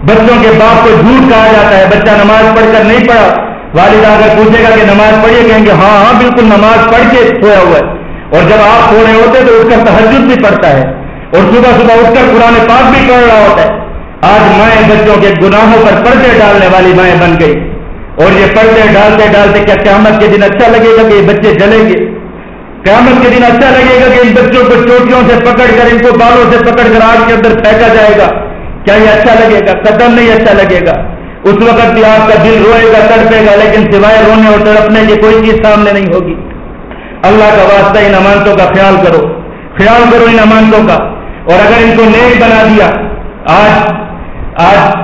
بچوں کے باپ کو جھوٹ کہا جاتا ہے۔ بچہ نماز پڑھ کر نہیں پڑھا والدہ اگر پوچھے گا کہ نماز پڑھیے؟ کہیں گے ہاں ہاں بالکل نماز پڑھ کے سویا ہوا ہے۔ اور جب آپ سو رہے ہوتے تو اس کا تحجد بھی پڑتا ہے۔ اور صبح صبح اٹھ کر قرآن پاک بھی پڑھ رہا ہوتا ہے۔ آج مائیں بچوں کے گناہوں پر پردے ڈالنے والی مائیں بن گئی۔ اور یہ پردے ڈالتے ڈالتے کیا قیامت کے دن اچھا لگے گا کہ یہ بچے جلیں گے؟ قیامت کے دن اچھا لگے گا کہ ان بچوں کو چوٹیوں سے پکڑ کر، ان کو بالوں سے پکڑ کر آگ کے اندر پھینکا جائے گا۔ کیا یہ اچھا لگے گا؟ قدم نہیں اچھا لگے گا۔ اس وقت بھی آپ کا دل روئے گا، تڑپے گا، لیکن سوائے رونے اور تڑپنے کی کوئی چیز سامنے نہیں ہوگی۔ اللہ کا واسطہ ان امانتوں کا خیال کرو۔ خیال کرو ان امانتوں کا۔ اور اگر ان کو نیک بنا دیا، آج آج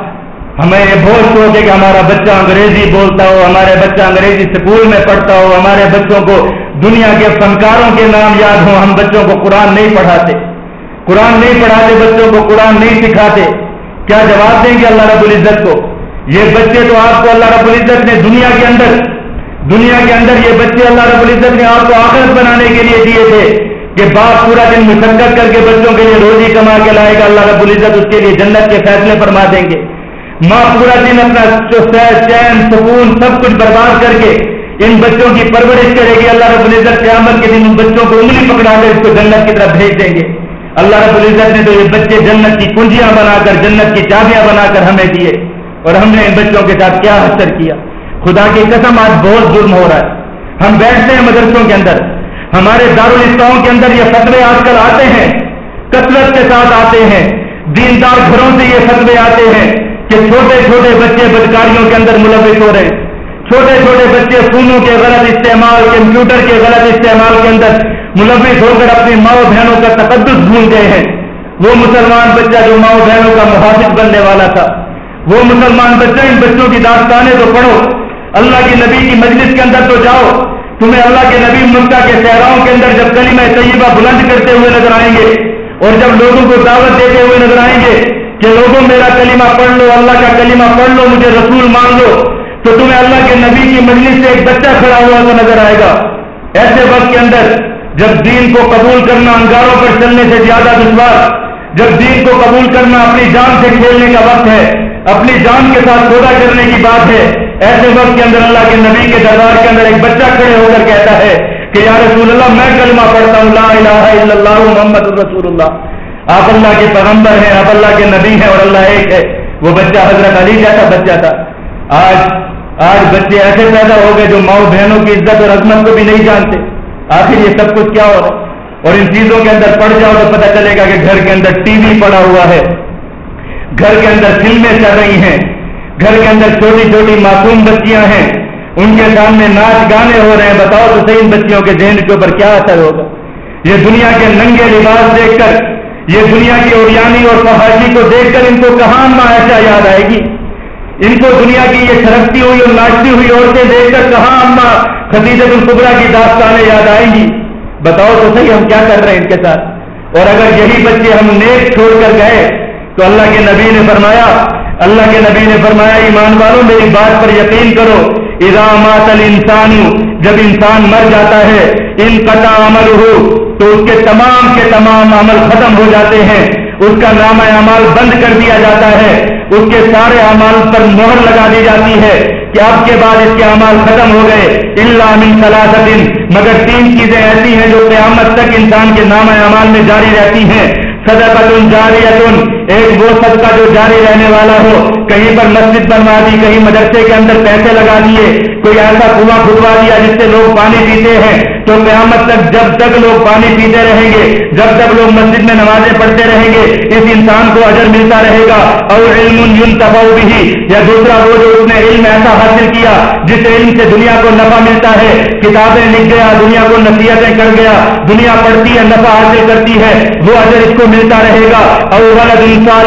ہمیں یہ بہت شوق ہے کہ ہمارا بچہ انگریزی بولتا ہو، ہمارے بچہ انگریزی اسکول میں پڑھتا ہو، ہمارے بچوں کو دنیا کے فنکاروں کے نام یاد ہوں، ہم بچوں کو قرآن نہیں پڑھاتے۔ قرآن نہیں پڑھاتے، بچوں کو قرآن نہیں سکھاتے۔ کیا جواب دیں گے اللہ رب العزت کو؟ یہ بچے تو آپ کو اللہ رب العزت نے دنیا کے اندر، دنیا کے اندر یہ بچے اللہ رب العزت نے آپ کو آخرت بنانے کے لیے دیے تھے کہ باپ پورا دن مشقت کر کے بچوں کے لیے روزی کما کے لائے گا، اللہ رب العزت اس کے لیے جنت کے فیصلے فرما دیں گے۔ ماں پورا دن اپنا چین، سکون، سب کچھ برباد کر کے ان بچوں کی پرورش کرے گی۔ اللہ رب العزت قیامت کے دن ان بچوں کو انگلی پکڑا کر اس کو جنت کی طرف بھیج دیں گے۔ اللہ رب العزت نے تو یہ بچے جنت کی کنجیاں بنا کر، جنت کی چابیاں بنا کر ہمیں دیے۔ اور ہم نے ان بچوں کے ساتھ کیا حسر کیا؟ خدا کی قسم آج بہت ظلم ہو رہا ہے۔ ہم بیٹھتے ہیں مدرسوں کے اندر۔ ہمارے دارالفتاؤں کے اندر یہ فتوے آج کل آتے ہیں۔ کثرت کے ساتھ آتے ہیں۔ دیندار گھروں سے یہ فتوے آتے ہیں کہ چھوٹے چھوٹے بچے بدکاریوں کے اندر ملوث ہو رہے ہیں۔ چھوٹے چھوٹے بچے فونوں کے غلط استعمال، کمپیوٹر کے غلط استعمال کے اندر ملوث ہو کر اپنی ماؤں بہنوں کا تقدس بھول گئے ہیں۔ وہ مسلمان بچہ جو ماؤں بہنوں کا محافظ بننے والا تھا۔ وہ مسلمان بچے ان بچوں کی داستانیں تو پڑھو۔ اللہ کی نبی کی مجلس کے اندر تو جاؤ۔ تمہیں اللہ کے نبی ممتا کے صحراؤں کے اندر جب کلمہ طیبہ بلند کرتے ہوئے نظر آئیں گے اور جب لوگوں کو دعوت دیتے ہوئے نظر آئیں گے کہ لوگوں، میرا کلمہ پڑھ لو، اللہ کا کلمہ پڑھ لو، مجھے رسول مان لو، تو تمہیں اللہ کے نبی کی مجلس سے ایک بچہ کھڑا ہوا تو نظر آئے گا۔ ایسے وقت کے اندر جب دین کو قبول کرنا انگاروں پر چلنے سے زیادہ دشوار، جب دین کو قبول کرنا اپنی جان سے کھیلنے کا وقت ہے اپنی جان کے ساتھ سودا کرنے کی بات ہے۔ ایسے وقت کے اندر اللہ کے نبی کے دربار کے اندر ایک بچہ کھڑے ہو کر کہتا ہے کہ یا رسول اللہ، میں کلمہ پڑھتا ہوں، لا الہ الا اللہ، محمد رسول اللہ۔ آپ اللہ کے پیغمبر ہیں، آپ اللہ کے نبی ہیں اور اللہ ایک ہے۔ وہ بچہ حضرت علی جیسا بچہ تھا۔ آج آج بچے ایسے پیدا ہو گئے جو ماؤں بہنوں کی عزت اور عظمت کو بھی نہیں جانتے۔ آخر یہ سب کچھ کیا ہو رہا اور ان چیزوں کے اندر پڑ جاؤ تو پتہ چلے گا کہ گھر کے اندر ٹی وی پڑا ہوا ہے۔ گھر کے اندر فلمیں چل رہی ہیں، گھر کے اندر چھوٹی چھوٹی معصوم بچیاں ہیں۔ ان کے سامنے ناچ گانے ہو رہے ہیں۔ بتاؤ تو صحیح بچیوں کے ذہن کے اوپر کیا اثر ہوگا؟ یہ دنیا کے ننگے لباس دیکھ کر، یہ دنیا کی اوریانی اور فہاشی کو دیکھ کر ان کو کہاں ماں یاد آئے گی؟ ان کو دنیا کی یہ سرکتی ہوئی اور ناچتی ہوئی عورتیں دیکھ کر کہاں اما خدیجت القبرا کی داستانیں یاد آئیں گی؟ بتاؤ تو صحیح ہم کیا کر رہے ہیں ان کے ساتھ؟ اور اگر یہی بچے ہم نیک چھوڑ کر گئے تو اللہ کے نبی نے فرمایا، اللہ کے نبی نے فرمایا، ایمان والوں، میری بات پر یقین کرو۔ ادامات انسان جب انسان مر جاتا ہے، ان قطع عمل ہو تو اس کے تمام کے تمام عمل ختم ہو جاتے ہیں۔ اس کا نام اعمال بند کر دیا جاتا ہے۔ اس کے سارے اعمال پر مہر لگا دی جاتی ہے کہ اب کے بعد اس کے اعمال ختم ہو گئے۔ اللہ من سلاست مگر تین چیزیں ایسی ہیں جو قیامت تک انسان کے نام اعمال میں جاری رہتی ہیں۔ صدقت جاریتن ایک وہ صدقہ جو جاری رہنے والا ہو، کہیں پر مسجد بنوا دی، کہیں مدرسے کے اندر پیسے لگا دیے، کوئی ایسا کنواں کھدوا دیا جس سے لوگ پانی پیتے ہیں۔ تو قیامت تک جب تک لوگ پانی پیتے رہیں گے، جب تک لوگ مسجد میں نمازیں پڑھتے رہیں گے، اس انسان کو اجر ملتا رہے گا۔ اور علم یون بھی یا دوسرا وہ جو اس نے علم ایسا حاصل کیا، جس علم سے دنیا کو نفع ملتا ہے۔ کتابیں لکھ گیا، دنیا کو نصیحتیں کر گیا، دنیا پڑھتی ہے، نفع حاصل کرتی ہے، وہ اجر اس کو ملتا رہے گا۔ اور غلط انسان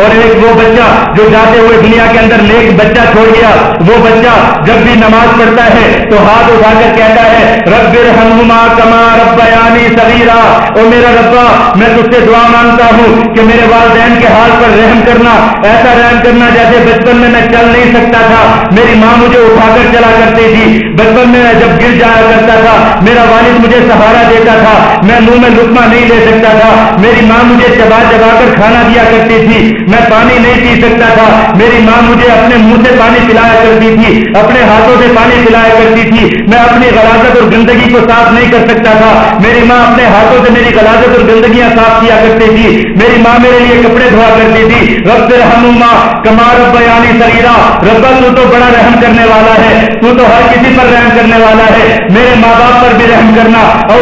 اور ایک وہ بچہ جو جاتے ہوئے دنیا کے اندر نیک بچہ چھوڑ گیا۔ وہ بچہ جب بھی نماز پڑھتا ہے تو ہاتھ اٹھا کر کہتا ہے رب رحما کما رب سبیرا او میرا ربا، میں تجھ سے دعا مانگتا ہوں کہ میرے والدین کے حال پر رحم کرنا، ایسا رحم کرنا جیسے بچپن میں میں چل نہیں سکتا تھا۔ میری ماں مجھے اٹھا کر چلا کرتی تھی۔ بچپن میں جب گر جایا کرتا تھا، میرا والد مجھے سہارا دیتا تھا۔ میں منہ میں لکما نہیں لے سکتا تھا۔ میری ماں مجھے چبا چبا کر کھانا دیا کرتی تھی۔ میں پانی نہیں پی سکتا تھا۔ میری ماں مجھے اپنے منہ سے پانی پلایا کرتی تھی۔ اپنے ہاتھوں سے پانی پلایا کرتی تھی۔ میں اپنی غلازت اور گندگی کو صاف نہیں کر سکتا تھا۔ میری ماں اپنے ہاتھوں سے میری غلازت اور گندگیاں صاف کیا کرتی تھی۔ میری ماں میرے لیے کپڑے دھوا کرتی تھی۔ رب رحما کمار بیانی سریرا ربا تو تو بڑا رحم کرنے والا ہے۔ تو تو ہر کسی پر رحم کرنے والا ہے۔ میرے ماں باپ پر بھی رحم کرنا۔ اور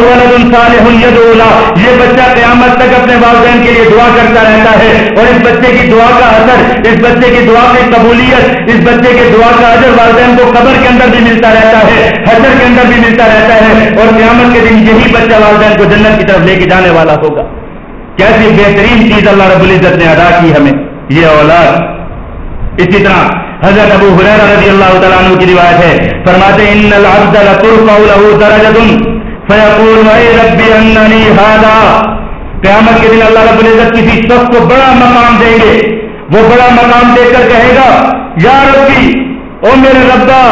یہ بچہ قیامت تک اپنے والدین کے لیے دعا کرتا رہتا ہے۔ اور اس بچے کی دعا کا اثر، اس بچے کی دعا کی قبولیت، اس بچے کے دعا کا اثر والدین کو قبر کے اندر بھی ملتا رہتا ہے۔ حجر کے اندر بھی ملتا رہتا ہے رہتا ہے اور قیامت کے دن یہی بچہ والدین کو جنت کی طرف لے کے جانے والا ہوگا۔ کیسی بہترین چیز اللہ رب العزت نے ادا کی ہمیں۔ یہ اولاد۔ اسی طرح حضرت ابو حریر رضی اللہ تعالیٰ عنہ کی روایت ہے، فرماتے ان العبد لترفع له درجه فيقول اے ربي انني هذا قیامت کے دن اللہ رب العزت کسی شخص کو بڑا مقام دیں گے۔ وہ بڑا مقام دے کر کہے گا، یا ربی او میرے ربا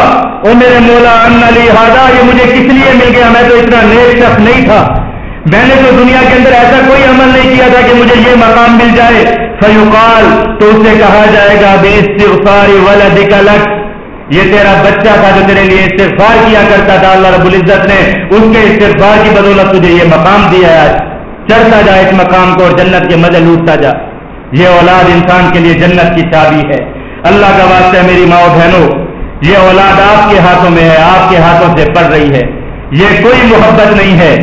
او میرے مولا ان علی، ہادا، یہ مجھے کس لیے مل گیا؟ میں تو اتنا نیک شخص نہیں تھا۔ میں نے تو دنیا کے اندر ایسا کوئی عمل نہیں کیا تھا کہ مجھے یہ مقام مل جائے۔ فیوقال تو اسے کہا جائے گا بے استغفار ولدک لک۔ یہ تیرا بچہ تھا جو تیرے لیے استغفار کیا کرتا تھا، اللہ رب العزت نے اس کے استغفار کی بدولت تجھے یہ مقام دیا ہے۔ چڑھتا جا اس مقام کو اور جنت کے مزے لوٹتا جا۔ یہ اولاد انسان کے لیے جنت کی چابی ہے۔ اللہ کا واسطہ میری ماں بہنوں یہ اولاد آپ کے ہاتھوں میں ہے، آپ کے ہاتھوں سے پڑ رہی ہے۔ یہ کوئی محبت نہیں ہے۔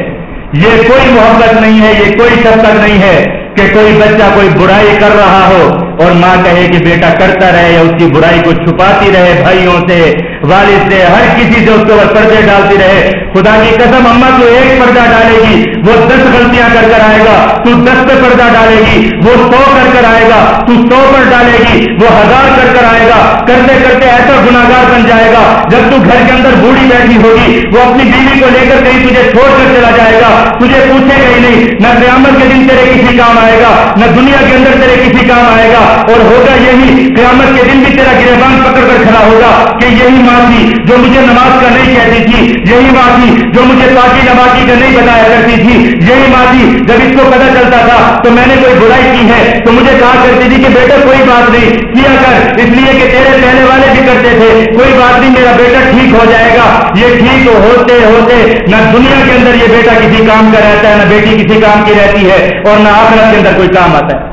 یہ کوئی محبت نہیں ہے، یہ کوئی شفقت نہیں ہے کہ کوئی بچہ کوئی برائی کر رہا ہو۔ اور ماں کہے کہ بیٹا کرتا رہے یا اس کی برائی کو چھپاتی رہے بھائیوں سے، والد سے، ہر کسی سے اس کے اوپر پردے ڈالتی رہے۔ خدا کی قسم اما تو ایک پردہ ڈالے گی، وہ دس غلطیاں کر کر آئے گا، تو دس پہ پردہ ڈالے گی، وہ سو کر کر آئے گا، تو سو پر ڈالے گی، وہ ہزار کر کر آئے گا۔ کرتے کرتے ایسا گناگار بن جائے گا، جب تو گھر کے اندر بوڑھی بیٹھی ہوگی، وہ اپنی بیوی کو لے کر کہیں تجھے چھوڑ کر چلا جائے گا، تجھے پوچھے گا ہی نہیں، نہ قیامت کے دن تیرے کسی کام آئے گا، نہ دنیا کے اندر تیرے کسی کام آئے گا۔ اور ہوگا یہی قیامت کے دن بھی تیرا گربان پکڑ کر کھڑا ہوگا کہ یہی ماں تھی جو مجھے نماز کا نہیں کہتی تھی، یہی ماں تھی جو مجھے پاکی نمازی کا نہیں بتایا کرتی تھی، یہی ماں تھی جب اس کو پتا چلتا تھا تو میں نے کوئی برائی کی ہے، تو مجھے کہا کرتی تھی کہ بیٹا کوئی بات نہیں، کیا کر؟ اس لیے کہ تیرے پہلے والے بھی کرتے تھے، کوئی بات نہیں، میرا بیٹا ٹھیک ہو جائے گا۔ یہ ٹھیک ہوتے ہوتے نہ دنیا کے اندر یہ بیٹا کسی کام کا رہتا ہے، نہ بیٹی کسی کام کی رہتی ہے اور نہ آخرت کے اندر کوئی کام آتا ہے۔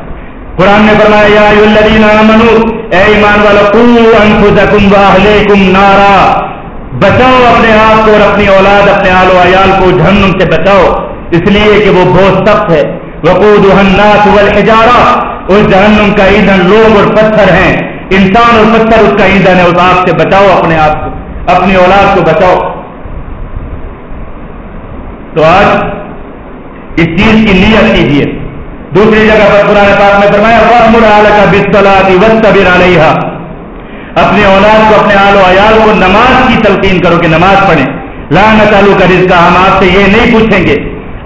قرآن نے فرمایا، یا منو اے ایمان والا انفسکم واہلیکم نارا، بچاؤ اپنے آپ کو اور اپنی اولاد، اپنے آل و عیال کو جہنم سے بچاؤ. اس لیے کہ وہ بہت سخت ہے. وقود الناس والحجارہ اس جہنم کا ایندھن لوگ اور پتھر ہیں. انسان اور پتھر اس کا ایندھن ہے، اس آپ سے بچاؤ اپنے آپ کو، اپنی اولاد کو بچاؤ. تو آج اس چیز کی نیت کیجیے. دوسری جگہ پر قرآن پاک میں فرمایا کا بسطبر علیہ اپنے اولاد کو، اپنے آل و عیال کو نماز کی تلقین کرو کہ نماز پڑھیں۔ لان تعلق کا رزق ہم آپ سے یہ نہیں پوچھیں گے۔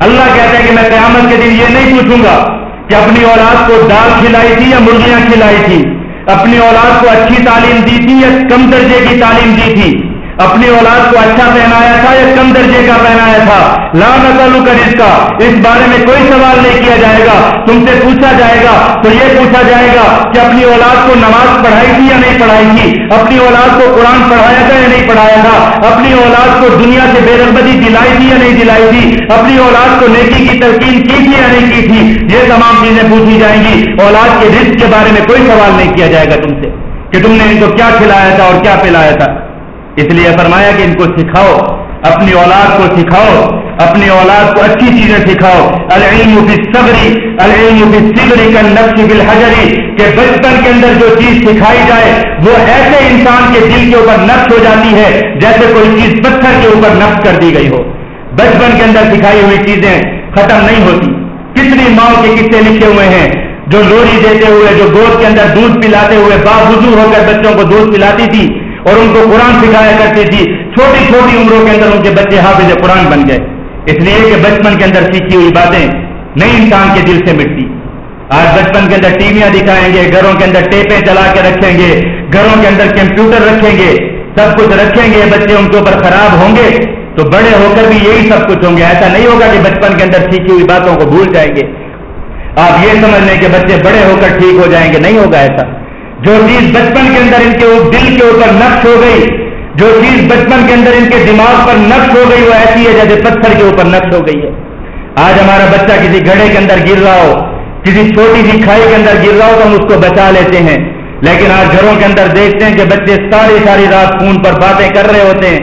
اللہ کہتا ہے کہ میں قیامت کے دن یہ نہیں پوچھوں گا کہ اپنی اولاد کو دال کھلائی تھی یا مرغیاں کھلائی تھی۔ اپنی اولاد کو اچھی تعلیم دی تھی یا کم درجے کی تعلیم دی تھی۔ اپنی اولاد کو اچھا پہنایا تھا یا کم درجے کا پہنایا تھا؟ لا نسلو کر اس کا اس بارے میں کوئی سوال نہیں کیا جائے گا۔ تم سے پوچھا جائے گا۔ تو یہ پوچھا جائے گا کہ اپنی اولاد کو نماز پڑھائی تھی یا نہیں پڑھائی تھی؟ اپنی اولاد کو قرآن پڑھایا تھا یا نہیں پڑھایا تھا؟ اپنی اولاد کو دنیا سے بے رغبتی دلائی تھی یا نہیں دلائی تھی؟ اپنی اولاد کو نیکی کی تلقین کی تھی یا نہیں کی تھی؟ یہ تمام چیزیں پوچھی جائیں گی۔ اولاد کے رزق کے بارے میں کوئی سوال نہیں کیا جائے گا تم سے کہ تم نے ان کو کیا کھلایا تھا اور کیا پلایا تھا؟ اس لیے فرمایا کہ ان کو سکھاؤ، اپنی اولاد کو سکھاؤ، اپنی اولاد کو اچھی چیزیں سکھاؤ۔ العلم صبری العلم صبری کا نقش بالحجری کہ بچپن کے اندر جو چیز سکھائی جائے، وہ ایسے انسان کے دل کے اوپر نقش ہو جاتی ہے جیسے کوئی چیز پتھر کے اوپر نقش کر دی گئی ہو۔ بچپن کے اندر سکھائی ہوئی چیزیں ختم نہیں ہوتی۔ کتنی ماں کے قصے لکھے ہوئے ہیں، جو لوری دیتے ہوئے، جو گود کے اندر دودھ پلاتے ہوئے، باوجود ہو کر بچوں کو دودھ پلاتی تھی اور ان کو قرآن سکھایا کرتی تھی۔ چھوٹی چھوٹی عمروں کے اندر ان کے بچے حافظ قرآن بن گئے۔ اس لیے کہ بچپن کے اندر سیکھی ہوئی باتیں نئی انسان کے دل سے مٹتی۔ آج بچپن کے اندر ٹی ویاں دکھائیں گے، گھروں کے اندر ٹیپیں چلا کے رکھیں گے، گھروں کے اندر کمپیوٹر رکھیں گے، سب کچھ رکھیں گے، بچے ان کے اوپر خراب ہوں گے تو بڑے ہو کر بھی یہی سب کچھ ہوں گے۔ ایسا نہیں ہوگا کہ بچپن کے اندر سیکھی ہوئی باتوں کو بھول جائیں گے۔ آپ یہ سمجھ لیں کہ بچے بڑے ہو کر ٹھیک ہو جائیں گے۔ نہیں ہوگا ایسا۔ جو چیز بچپن کے اندر ان کے دل کے اوپر نقش ہو گئی، جو چیز بچپن کے اندر ان کے دماغ پر نقش ہو گئی، وہ ایسی ہے جیسے پتھر کے اوپر نقش ہو گئی ہے۔ آج ہمارا بچہ کسی گڑھے کے اندر گر رہا ہو، کسی چھوٹی سی کھائی کے اندر گر رہا ہو تو ہم اس کو بچا لیتے ہیں۔ لیکن آج گھروں کے اندر دیکھتے ہیں کہ بچے ساری ساری رات فون پر باتیں کر رہے ہوتے ہیں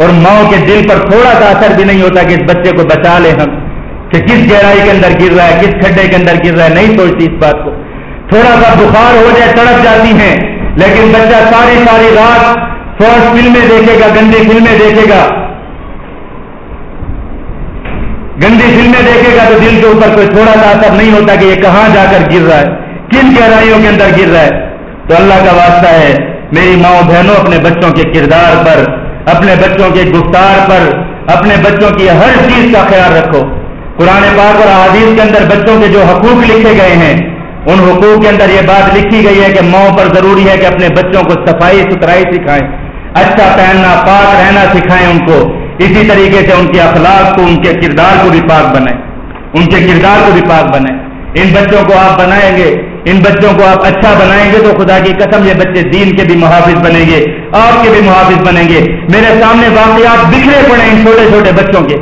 اور ماؤں کے دل پر تھوڑا سا اثر بھی نہیں ہوتا کہ اس بچے کو بچا لیں ہم، کہ کس گہرائی کے اندر گر رہا ہے، کس کھڈے کے اندر گر رہا ہے، نہیں سوچتی اس بات کو۔ تھوڑا سا بخار ہو جائے، تڑپ جاتی ہیں۔ لیکن بچہ ساری ساری رات فوج فلمیں دیکھے گا، گندی فلمیں دیکھے گا۔ گندی فلمیں دیکھے گا تو دل کے اوپر کوئی تھوڑا سا اثر نہیں ہوتا کہ یہ کہاں جا کر گر رہا ہے، کن گہرائیوں کے اندر گر رہا ہے۔ تو اللہ کا واسطہ ہے، میری ماؤں بہنوں اپنے بچوں کے کردار پر، اپنے بچوں کے گفتار پر، اپنے بچوں کی ہر چیز کا خیال رکھو۔ قرآن پاک اور حدیث کے اندر بچوں کے جو حقوق لکھے گئے ہیں ان حقوق کے اندر یہ بات لکھی گئی ہے کہ ماؤں پر ضروری ہے کہ اپنے بچوں کو صفائی ستھرائی سکھائیں اچھا پہننا، پاک رہنا سکھائیں ان کو۔ اسی طریقے سے ان کے اخلاق کو، ان کے کردار کو بھی پاک بنائیں۔ ان کے کردار کو بھی پاک بنائیں۔ ان بچوں کو آپ بنائیں گے، ان بچوں کو آپ اچھا بنائیں گے تو خدا کی قسم یہ بچے دین کے بھی محافظ بنیں گے، آپ کے بھی محافظ بنیں گے۔ میرے سامنے واقعات بکھرے پڑے ان چھوٹے چھوٹے بچوں کے۔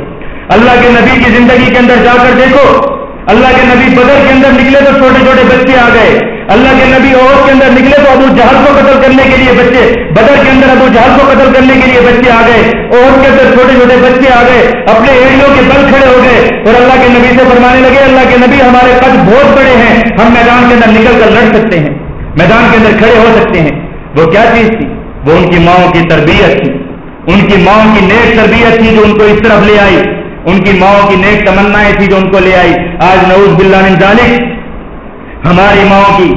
اللہ کے نبی کی زندگی کے اندر جا کر دیکھو اللہ کے نبی بدر کے اندر نکلے تو چھوٹے چھوٹے بچے آ گئے۔ اللہ کے نبی اور کے اندر نکلے تو ابو جہل کو قتل کرنے کے لیے بچے۔ بدر کے اندر ابو جہل کو قتل کرنے کے لیے بچے آ گئے۔ اور کے اندر چھوٹے چھوٹے بچے آ گئے۔ اپنے ایڑیوں کے بل کھڑے ہو گئے۔ اور اللہ کے نبی سے فرمانے لگے، اللہ کے نبی ہمارے قد بہت بڑے ہیں۔ ہم میدان کے اندر نکل کر لڑ سکتے ہیں۔ میدان کے اندر کھڑے ہو سکتے ہیں۔ وہ کیا چیز تھی؟ وہ ان کی ماؤں کی تربیت تھی۔ ان کی ماؤں کی نیک تربیت تھی جو ان کو اس طرف لے آئی۔ ان کی ماؤں کی نیک تمنا تھی جو ان کو لے آئی۔ آج نعوذ باللہ من ذالک۔ ہماری ماؤں کی،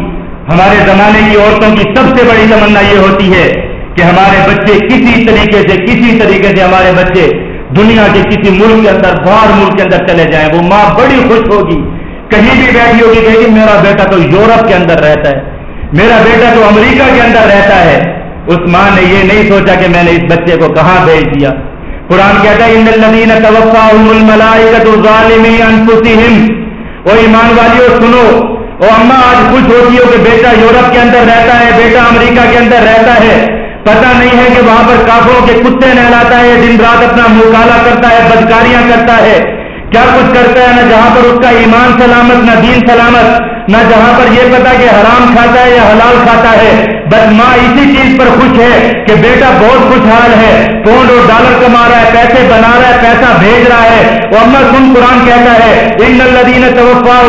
ہمارے زمانے کی عورتوں کی سب سے بڑی تمنا یہ ہوتی ہے کہ ہمارے بچے کسی طریقے سے، کسی طریقے سے ہمارے بچے دنیا کے کسی ملک کے اندر، باہر ملک کے اندر چلے جائیں۔ وہ ماں بڑی خوش ہوگی۔ کہیں بھی بیٹھی ہوگی کہ جی میرا بیٹا تو یورپ کے اندر رہتا ہے۔ میرا بیٹا تو امریکہ کے اندر رہتا ہے۔ اس ماں نے یہ نہیں سوچا کہ میں نے اس بچے کو کہاں بھیج دیا۔ قرآن کہتا ہے وہ ایمان والیوں سنو، وہ اما آج خوش ہوتی ہو کہ بیٹا یورپ کے اندر رہتا ہے، بیٹا امریکہ کے اندر رہتا ہے۔ پتہ نہیں ہے کہ وہاں پر کافروں کے کتے نہلاتا ہے، دن رات اپنا مکالا کرتا ہے، بدکاریاں کرتا ہے۔ کیا کچھ کرتا ہے؟ نہ جہاں پر اس کا ایمان سلامت، نہ دین سلامت، نہ جہاں پر یہ پتا کہ حرام کھاتا ہے یا حلال کھاتا ہے۔ بس ماں اسی چیز پر خوش ہے کہ بیٹا بہت خوشحال ہے، پونڈ اور ڈالر کما رہا ہے، پیسے بنا رہا ہے، پیسہ بھیج رہا ہے۔ وہ اما سن قرآن کہتا ہے، ان الدین توفا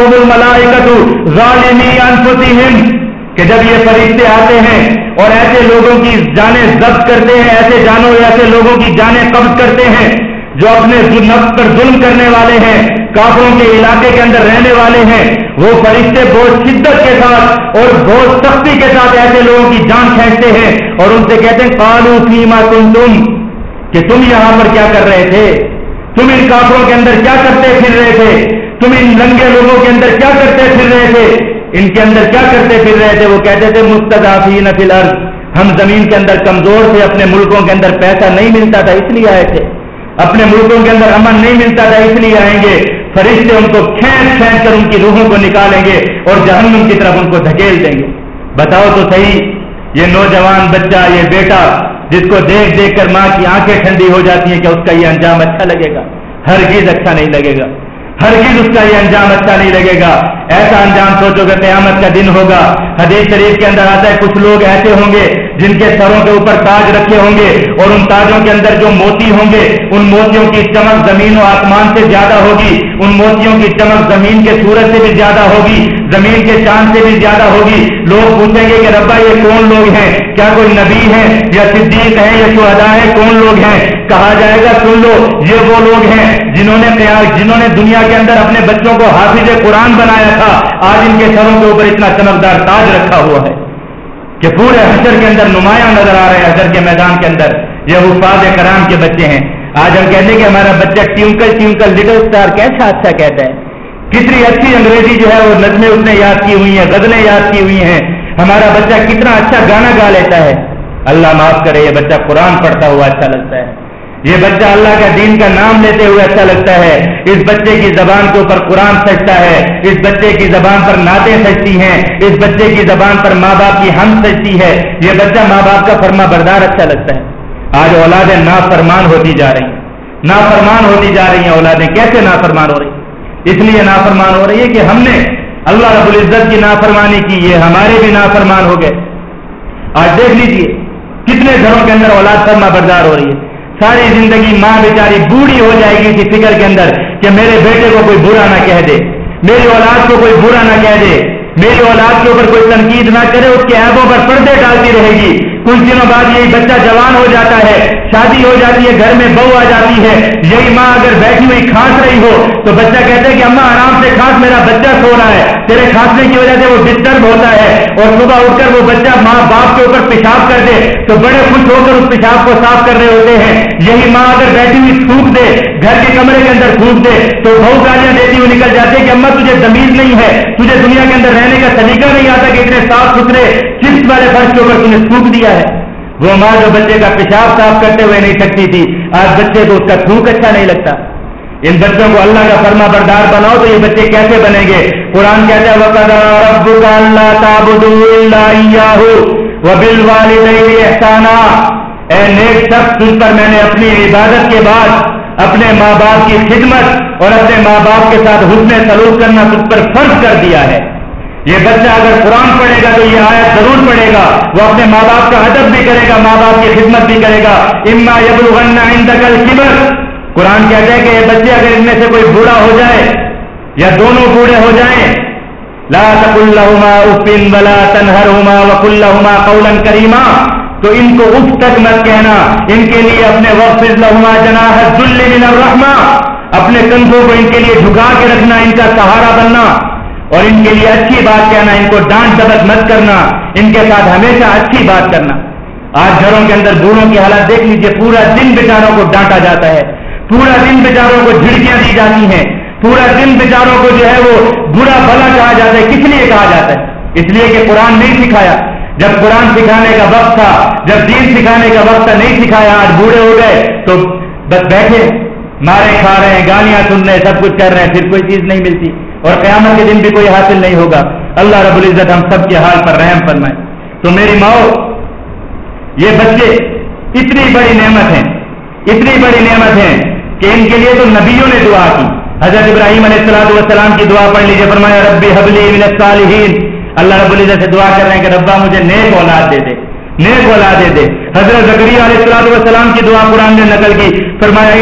ظالمی انفسہم. کہ جب یہ فرشتے آتے ہیں اور ایسے لوگوں کی جانیں ضبط کرتے ہیں، ایسے جانوں، ایسے لوگوں کی جانیں قبض کرتے ہیں جو اپنے نفس پر ظلم کرنے والے ہیں کافروں کے علاقے کے اندر رہنے والے ہیں، وہ فرشتے بہت شدت کے ساتھ اور بہت سختی کے ساتھ ایسے لوگوں کی جان کھینچتے ہیں اور ان سے کہتے ہیں کالو فیما تم تم کہ تم یہاں پر کیا کر رہے تھے؟ تم ان کافروں کے اندر کیا کرتے پھر رہے تھے؟ تم ان لنگے لوگوں کے اندر کیا کرتے پھر رہے تھے؟ ان کے اندر کیا کرتے پھر رہے تھے؟ وہ کہتے تھے مستدافین فی الارض، ہم زمین کے اندر کمزور تھے، اپنے ملکوں کے اندر پیسہ نہیں ملتا تھا، اس لیے آئے تھے۔ اپنے ملکوں کے اندر امن نہیں ملتا تھا، اس لیے آئیں گے۔ فرشتے ان کو کھینچ کھینچ کر ان کی روحوں کو نکالیں گے اور جہنم کی طرف ان کو دھکیل دیں گے۔ بتاؤ تو صحیح، یہ نوجوان بچہ، یہ بیٹا جس کو دیکھ دیکھ کر ماں کی آنکھیں ٹھنڈی ہو جاتی ہیں کہ اس کا یہ انجام اچھا لگے گا؟ ہر چیز اچھا نہیں لگے گا۔ ہر چیز اس کا یہ انجام اچھا نہیں لگے گا۔ ایسا انجام سوچو کہ قیامت کا دن ہوگا۔ حدیث شریف کے اندر آتا ہے، کچھ لوگ ایسے ہوں گے جن کے سروں کے اوپر تاج رکھے ہوں گے اور ان تاجوں کے اندر جو موتی ہوں گے، ان موتیوں کی چمک زمین و آسمان سے زیادہ ہوگی۔ ان موتیوں کی چمک زمین کے سورج سے بھی زیادہ ہوگی۔ زمین کے چاند سے بھی زیادہ ہوگی۔ لوگ پوچھیں گے کہ ربا یہ کون لوگ ہیں؟ کیا کوئی نبی ہے یا صدیق ہے یا شہدا ہے کون لوگ ہیں؟ کہا جائے گا، سن لو، یہ وہ لوگ ہیں جنہوں نے جنہوں نے دنیا کے اندر اپنے بچوں کو حافظ قرآن بنایا تھا، آج ان کے سروں کے اوپر اتنا چمکدار تاج رکھا ہوا ہے کہ پورے حشر کے اندر نمایاں نظر آ رہے ہیں، حشر کے میدان کے اندر۔ یہ حفاظ کرام کے بچے ہیں۔ آج ہم کہتے ہیں کہ ہمارا بچہ ٹیونکل ٹیونکل لٹل اسٹار کیسا اچھا کہتا ہے؟ کتنی اچھی انگریزی جو ہے وہ نظمیں اس نے یاد کی ہوئی ہیں، غزلیں یاد کی ہوئی ہیں۔ ہمارا بچہ کتنا اچھا گانا گا لیتا ہے۔ اللہ معاف کرے، یہ بچہ قرآن پڑھتا ہوا اچھا لگتا ہے۔ یہ بچہ اللہ کا دین کا نام لیتے ہوئے اچھا لگتا ہے۔ اس بچے کی زبان کے اوپر قرآن سجتا ہے۔ اس بچے کی زبان پر نعتیں سجتی ہیں۔ اس بچے کی زبان پر ماں باپ کی ہم سجتی ہے۔ یہ بچہ ماں باپ کا فرما بردار اچھا لگتا ہے۔ آج اولادیں نافرمان ہوتی جا رہی ہیں۔ نافرمان ہوتی جا رہی ہیں اولادیں۔ کیسے نافرمان ہو رہی ہیں؟ اس لیے نافرمان ہو رہی ہے کہ ہم نے اللہ رب العزت کی نافرمانی کی، یہ ہمارے بھی نافرمان ہو گئے۔ آج دیکھ لیجیے کتنے گھروں کے اندر اولاد فرما بردار ہو رہی ہے۔ ساری زندگی ماں بیچاری بوڑھی ہو جائے گی اسی فکر کے اندر کہ میرے بیٹے کو کوئی برا نہ کہہ دے، میری اولاد کو کوئی برا نہ کہہ دے، میری اولاد کے اوپر کوئی تنقید نہ کرے، اس کے عیبوں پر پردے ڈالتی رہے گی۔ کچھ دنوں بعد یہی بچہ جوان ہو جاتا ہے، شادی ہو جاتی ہے، گھر میں بہو آ جاتی ہے، یہی ماں اگر بیٹھی ہوئی کھانس رہی ہو، تو بچہ کہتے ہیں کہ اما آرام سے کھانس، میرا بچہ سو رہا ہے۔ تیرے کھانسنے کی وجہ سے وہ ڈسٹرب ہوتا ہے اور صبح اٹھ کر وہ بچہ ماں باپ کے اوپر پیشاب کر دے۔ تو بڑے خوش ہو کر اس پیشاب کو صاف کر رہے ہوتے ہیں۔ یہی ماں اگر بیٹھی ہوئی تھوک دے، گھر کے کمرے کے اندر تھوک دے، تو بہو گالیاں دیتی ہوئی نکل جاتی ہے کہ اما تجھے زمین نہیں ہے، تجھے دنیا کے اندر رہنے کا طریقہ نہیں آتا کہ اتنے صاف ستھرے چپس والے فرش کے اوپر تم نے تھوک دیا ہے وہ ماں جو بچے کا پیشاب صاف کرتے ہوئے نہیں سکتی تھی، آج بچے کو اس کا تھوک اچھا نہیں لگتا۔ ان بچوں کو اللہ کا فرما بردار بناؤ تو یہ بچے کیسے بنیں گے؟ قرآن کہتے ہیں وقت اللہ اے نیک شخص تم پر میں نے اپنی عبادت کے بعد اپنے ماں باپ کی خدمت اور اپنے ماں باپ کے ساتھ حسن سلوک کرنا تم پر فرض کر دیا ہے۔ یہ بچہ اگر قرآن پڑھے گا تو یہ آیت ضرور پڑھے گا، وہ اپنے ماں باپ کا ادب بھی کرے گا، ماں باپ کی خدمت بھی کرے گا۔ اما کبر قرآن کہتے ہیں کہ یہ بچے اگر ان میں سے کوئی بوڑھا ہو جائے یا دونوں بوڑھے ہو جائیں، لا افن ولا تنہرما وک اللہ قولا کریما تو ان کو اف تک مت کہنا، ان کے لیے اپنے وقت لہما جنا من الرحمہ اپنے کندھوں کو ان کے لیے جھکا کے رکھنا، ان کا سہارا بننا۔ اور ان کے لیے اچھی بات کہنا، ان کو ڈانٹ دبت مت کرنا، ان کے ساتھ ہمیشہ اچھی بات کرنا۔ آج گھروں کے اندر بوڑھوں کی حالت دیکھ لیجیے پورا دن بیچاروں کو ڈانٹا جاتا ہے۔ پورا دن بیچاروں کو جھڑکیاں دی جاتی ہیں۔ پورا دن بیچاروں کو جو ہے وہ برا بلا کہا جاتا ہے، کس لیے کہا جاتا ہے؟ اس لیے کہ قرآن نہیں سکھایا۔ جب قرآن سکھانے کا وقت تھا، جب دین سکھانے کا وقت تھا، نہیں سکھایا، آج بوڑھے ہو گئے، تو بس بیٹھے، مارے، کھا رہے ہیں، گالیاں سن رہے ہیں، سب کچھ کر رہے ہیں، پھر کوئی چیز نہیں ملتی۔ اور قیامت کے دن بھی کوئی حاصل نہیں ہوگا۔ اللہ رب العزت ہم سب کے حال پر رحم فرمائے۔ تو میری ماؤ، یہ بچے اتنی بڑی نعمت ہیں، اتنی بڑی نعمت ہیں کہ ان کے لیے تو نبیوں نے دعا کی۔ حضرت ابراہیم علیہ السلام والسلام کی دعا پڑھ لیجیے فرمایا، ربی حبلی من الصالحین۔ اللہ رب العزت سے دعا کر رہے ہیں کہ ربا مجھے نیک اولاد دے دے، نیک اولاد دے دے۔ حضرت زکری علیہ السلام والسلام کی دعا قرآن نے نقل کی، فرمایا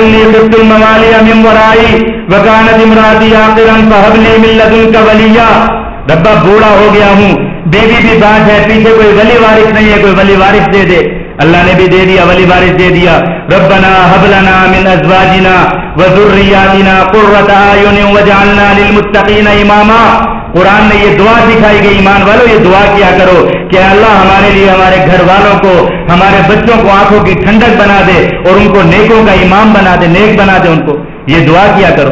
انی خفت الموالی من ورائی وکانت امراتی آخرا فہبلی من لدن کا ولیہ ربا بوڑھا ہو گیا ہوں. بیوی بھی بات ہے، پیچھے کوئی ولی وارث نہیں ہے، کوئی ولی وارث دے دے۔ اللہ نے بھی دے دیا، ولی وارث دے دیا۔ ربنا هب لنا من ازواجنا وذرياتنا قرة اعين واجعلنا للمتقين اماما۔ قرآن نے یہ دعا دکھائی گئی، ایمان والوں یہ دعا کیا کرو کہ اللہ ہمارے لیے، ہمارے گھر والوں کو، ہمارے بچوں کو آنکھوں کی ٹھنڈک بنا دے اور ان کو نیکوں کا امام بنا دے، نیک بنا دے ان کو۔ یہ دعا کیا کرو،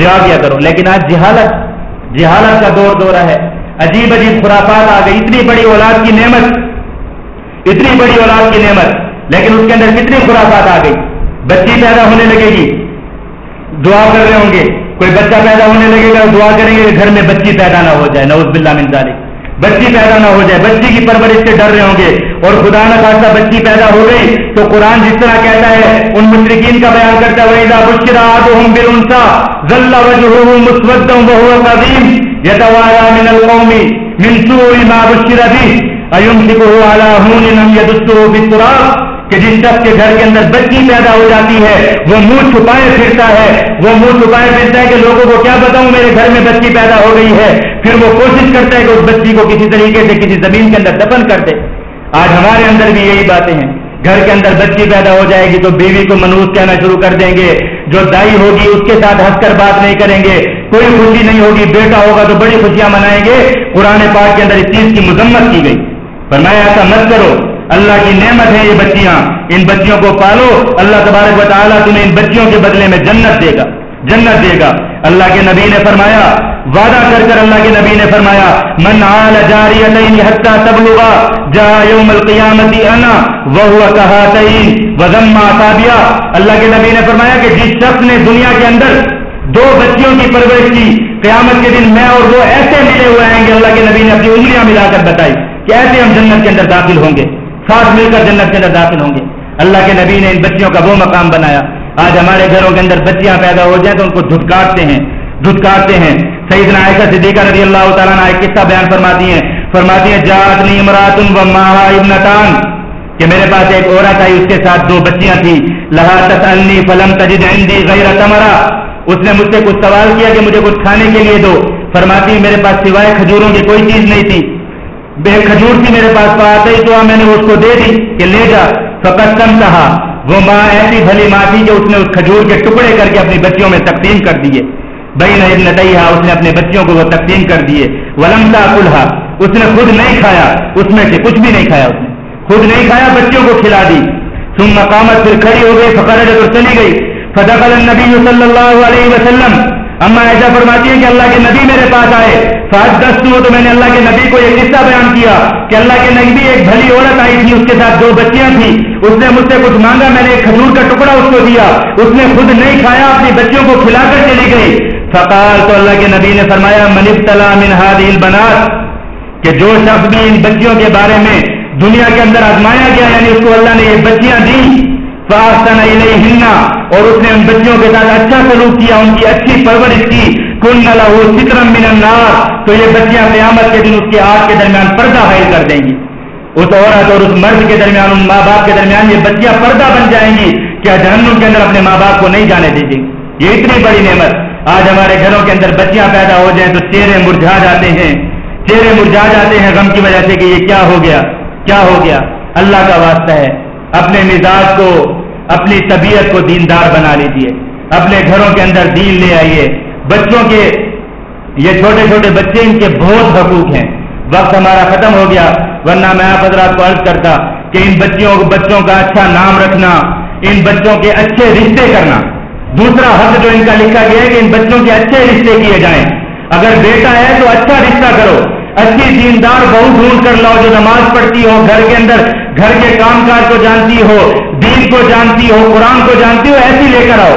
دعا کیا کرو۔ لیکن آج جہالت جہالت کا دور دورہ ہے۔ عجیب عجیب خرافات آ گئی اتنی بڑی اولاد کی نعمت، اتنی بڑی اولاد کی نعمت۔ لیکن اس کے اندر کتنی خرافات آ گئی بچی پیدا ہونے لگے گی۔ دعا کر رہے ہوں گے۔ کوئی بچہ پیدا ہونے لگے گا، دعا کریں گے کہ گھر میں بچی پیدا نہ ہو جائے۔ نوز بلّہ منظاری بچی پیدا نہ ہو جائے، بچی کی پرورش سے ڈر رہے ہوں گے۔ اور خدا نہ خاصہ بچی پیدا ہو گئی تو قرآن جس طرح کہتا ہے، ان مشرقین کا بیان کرتا ہے، وَإِذَا بُشِّرَ أَحَدُهُم بِالْأُنثَىٰ ظَلَّ وَجْهُهُ مُسْوَدًّا وَهُوَ كَظِيمٌ۔ يَتَوَارَىٰ مِنَ کہ جس شخص کے گھر کے اندر بچی پیدا ہو جاتی ہے، وہ منہ چھپائے پھرتا ہے۔ وہ منہ چھپائے پھرتا ہے کہ لوگوں کو کیا بتاؤں، میرے گھر میں بچی پیدا ہو گئی ہے۔ پھر وہ کوشش کرتا ہے کہ اس بچی کو کسی طریقے سے کسی زمین کے اندر دفن کر دے۔ آج ہمارے اندر بھی یہی باتیں ہیں۔ گھر کے اندر بچی پیدا ہو جائے گی تو بیوی کو منوس کہنا شروع کر دیں گے۔ جو دائی ہوگی، اس کے ساتھ ہنس کر بات نہیں کریں گے۔ کوئی خوشی نہیں ہوگی، بیٹا ہوگا تو بڑی خوشیاں منائیں گے۔ قرآن پاک کے اندر اس چیز کی مذمت کی گئی۔ فرمایا، ایسا مت کرو۔ اللہ کی نعمت ہے یہ بچیاں۔ ان بچیوں کو پالو۔ اللہ تبارک و تعالیٰ تمہیں ان بچیوں کے بدلے میں جنت دے گا۔ جنت دے گا۔ اللہ کے نبی نے فرمایا، وعدہ کر کر اللہ کے نبی نے فرمایا، من آل جاری حتہ تبلغا، جا یوم القیامت انا وہ کہا وزما تابیا اللہ کے نبی نے فرمایا کہ جس شخص نے دنیا کے اندر دو بچیوں کی پرورش کی، قیامت کے دن میں اور وہ ایسے ملے ہوئے ہیں کہ اللہ کے نبی نے اپنی انگلیاں ملا کر بتائی کہ ایسے ہم جنت کے اندر داخل ہوں گے۔ ساتھ مل کر جنت کے اندر داخل ہوں گے۔ اللہ کے نبی نے ان بچیوں کا وہ مقام بنایا۔ آج ہمارے گھروں کے اندر بچیاں پیدا ہو جائیں تو ان کو دھٹکارتے ہیں دھٹکارتے ہیں۔ سعید عائشہ صدیقہ رضی اللہ تعالیٰ نے ایک قصہ بیان فرماتی ہیں۔ فرماتی ہیں جات نی امراتن و ماہا ابنتان۔ کہ میرے پاس ایک عورت آئی، اس کے ساتھ دو بچیاں تھی لہا تسلنی فلم تجد عندي غیر تمرا اس نے مجھ سے کچھ سوال کیا کہ مجھے کچھ کھانے کے لیے دو۔ فرماتی میرے پاس سوائے کھجوروں کی کوئی چیز نہیں تھی۔ بے کھجور تھی میرے پاس پاتے ہی تو میں نے اس کو دے دی کہ لے جا۔ فقط کہا، وہ ماں ایسی بھلی ماں تھی کہ اس نے اس کھجور کے ٹکڑے کر کے اپنی بچیوں میں تقسیم کر دیے۔ بہن بھائی نئی اس نے اپنے بچیوں کو وہ تقسیم کر دیے۔ ولمتا کلہا اس نے خود نہیں کھایا، اس میں سے کچھ بھی نہیں کھایا اس نے۔ خود نہیں کھایا بچوں کو کھلا دی۔ تم مقامت پھر کھڑی ہو گئی فقر تو چلی گئی۔ فتح النبی صلی اللہ علیہ وسلم اما ایسا فرماتی ہے کہ اللہ کے نبی میرے پاس آئے فاج دست ہو تو میں نے اللہ کے نبی کو یہ قصہ بیان کیا کہ اللہ کے نبی ایک بھلی عورت آئی تھی، اس کے ساتھ دو بچیاں تھیں۔ اس نے مجھ سے کچھ مانگا، میں نے ایک کھجور کا ٹکڑا اس کو دیا۔ اس نے خود نہیں کھایا، اپنی بچیوں کو کھلا کر چلی گئی۔ فقال، تو اللہ کے نبی نے فرمایا منف تلا منہاد بنات کہ جو شخص بھی ان بچیوں کے بارے میں دنیا کے اندر آزمایا گیا یعنی اس کو اللہ نے یہ بچیاں دی ہننا اور اس نے ان بچیوں کے ساتھ اچھا سلوک کیا، ان کی اچھی پرورش کی۔ کن لہو سترم من النار۔ تو یہ بچیاں قیامت کے دن اس کے آگ کے درمیان پردہ حائل کر دیں گی۔ اس عورت اور اس مرد کے درمیان، ان ماں باپ کے درمیان یہ بچیاں پردہ بن جائیں گی کیا جہنم کے اندر اپنے ماں باپ کو نہیں جانے دیں گی یہ اتنی بڑی نعمت۔ آج ہمارے گھروں کے اندر بچیاں پیدا ہو جائیں تو چہرے مرجھا جاتے ہیں۔ چہرے مرجھا جاتے ہیں غم کی وجہ سے کہ یہ کیا ہو گیا؟ کیا ہو گیا؟ اللہ کا واسطہ ہے۔ اپنے مزاج کو اپنی طبیعت کو دیندار بنا لیجیے اپنے گھروں کے اندر دین لے آئیے۔ بچوں کے، یہ چھوٹے چھوٹے بچے ان کے بہت حقوق ہیں۔ وقت ہمارا ختم ہو گیا، ورنہ میں آپ حضرات کو عرض کرتا کہ ان بچوں بچوں کا اچھا نام رکھنا، ان بچوں کے اچھے رشتے کرنا۔ دوسرا حق جو ان کا لکھا گیا ہے کہ ان بچوں کے اچھے رشتے کیے جائیں۔ اگر بیٹا ہے تو اچھا رشتہ کرو۔ اچھی دیندار بہو ڈھونڈ کر لاؤ جو نماز پڑھتی ہو، گھر کے اندر گھر کے کام کاج کو جانتی ہو، دین کو جانتی ہو، قرآن کو جانتی ہو، ایسی لے کر آؤ۔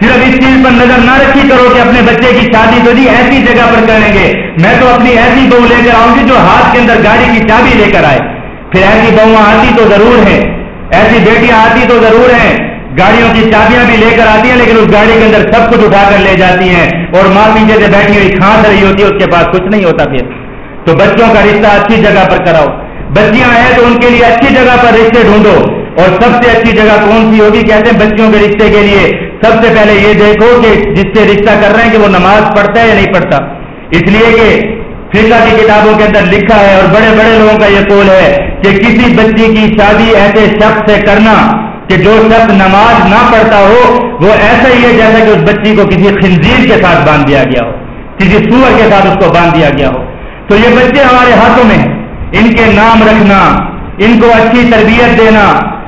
صرف اس چیز پر نظر نہ رکھی کرو کہ اپنے بچے کی شادی تو جی ایسی جگہ پر کریں گے۔ میں تو اپنی ایسی بہو لے کر آؤں گی جو ہاتھ کے اندر گاڑی کی چابی لے کر آئے۔ پھر ایسی بہو آتی تو ضرور ہے ایسی بیٹیاں آتی تو ضرور ہیں۔ گاڑیوں کی چابیاں بھی لے کر آتی ہیں، لیکن اس گاڑی کے اندر سب کچھ اٹھا کر لے جاتی ہیں۔ اور ماں پیچھے سے بیٹھی ہوئی کھانس رہی ہوتی ہے، اس کے پاس کچھ نہیں ہوتا پھر۔ تو بچوں کا رشتہ اچھی جگہ پر کراؤ۔ بچیاں ہیں تو ان کے لیے اچھی جگہ پر رشتے ڈھونڈو۔ اور سب سے اچھی جگہ کون سی ہوگی؟ کہتے ہیں بچوں کے رشتے کے لیے۔ سب سے پہلے یہ دیکھو کہ جس سے رشتہ کر رہے ہیں کہ وہ نماز پڑھتا ہے یا نہیں پڑھتا۔ اس لیے کہ فقہ کی کتابوں کے اندر لکھا ہے اور بڑے بڑے لوگوں کا یہ قول ہے کہ کسی بچی کی شادی ایسے شخص سے کرنا کہ جو شخص نماز نہ پڑھتا ہو، وہ ایسا ہی ہے جیسا کہ اس بچی کو کسی خنزیر کے ساتھ باندھ دیا گیا ہو، کسی سور کے ساتھ اس کو باندھ دیا گیا ہو۔ تو یہ بچے ہمارے ہاتھوں میں ان کے نام رکھنا، ان کو اچھی تربیت دینا،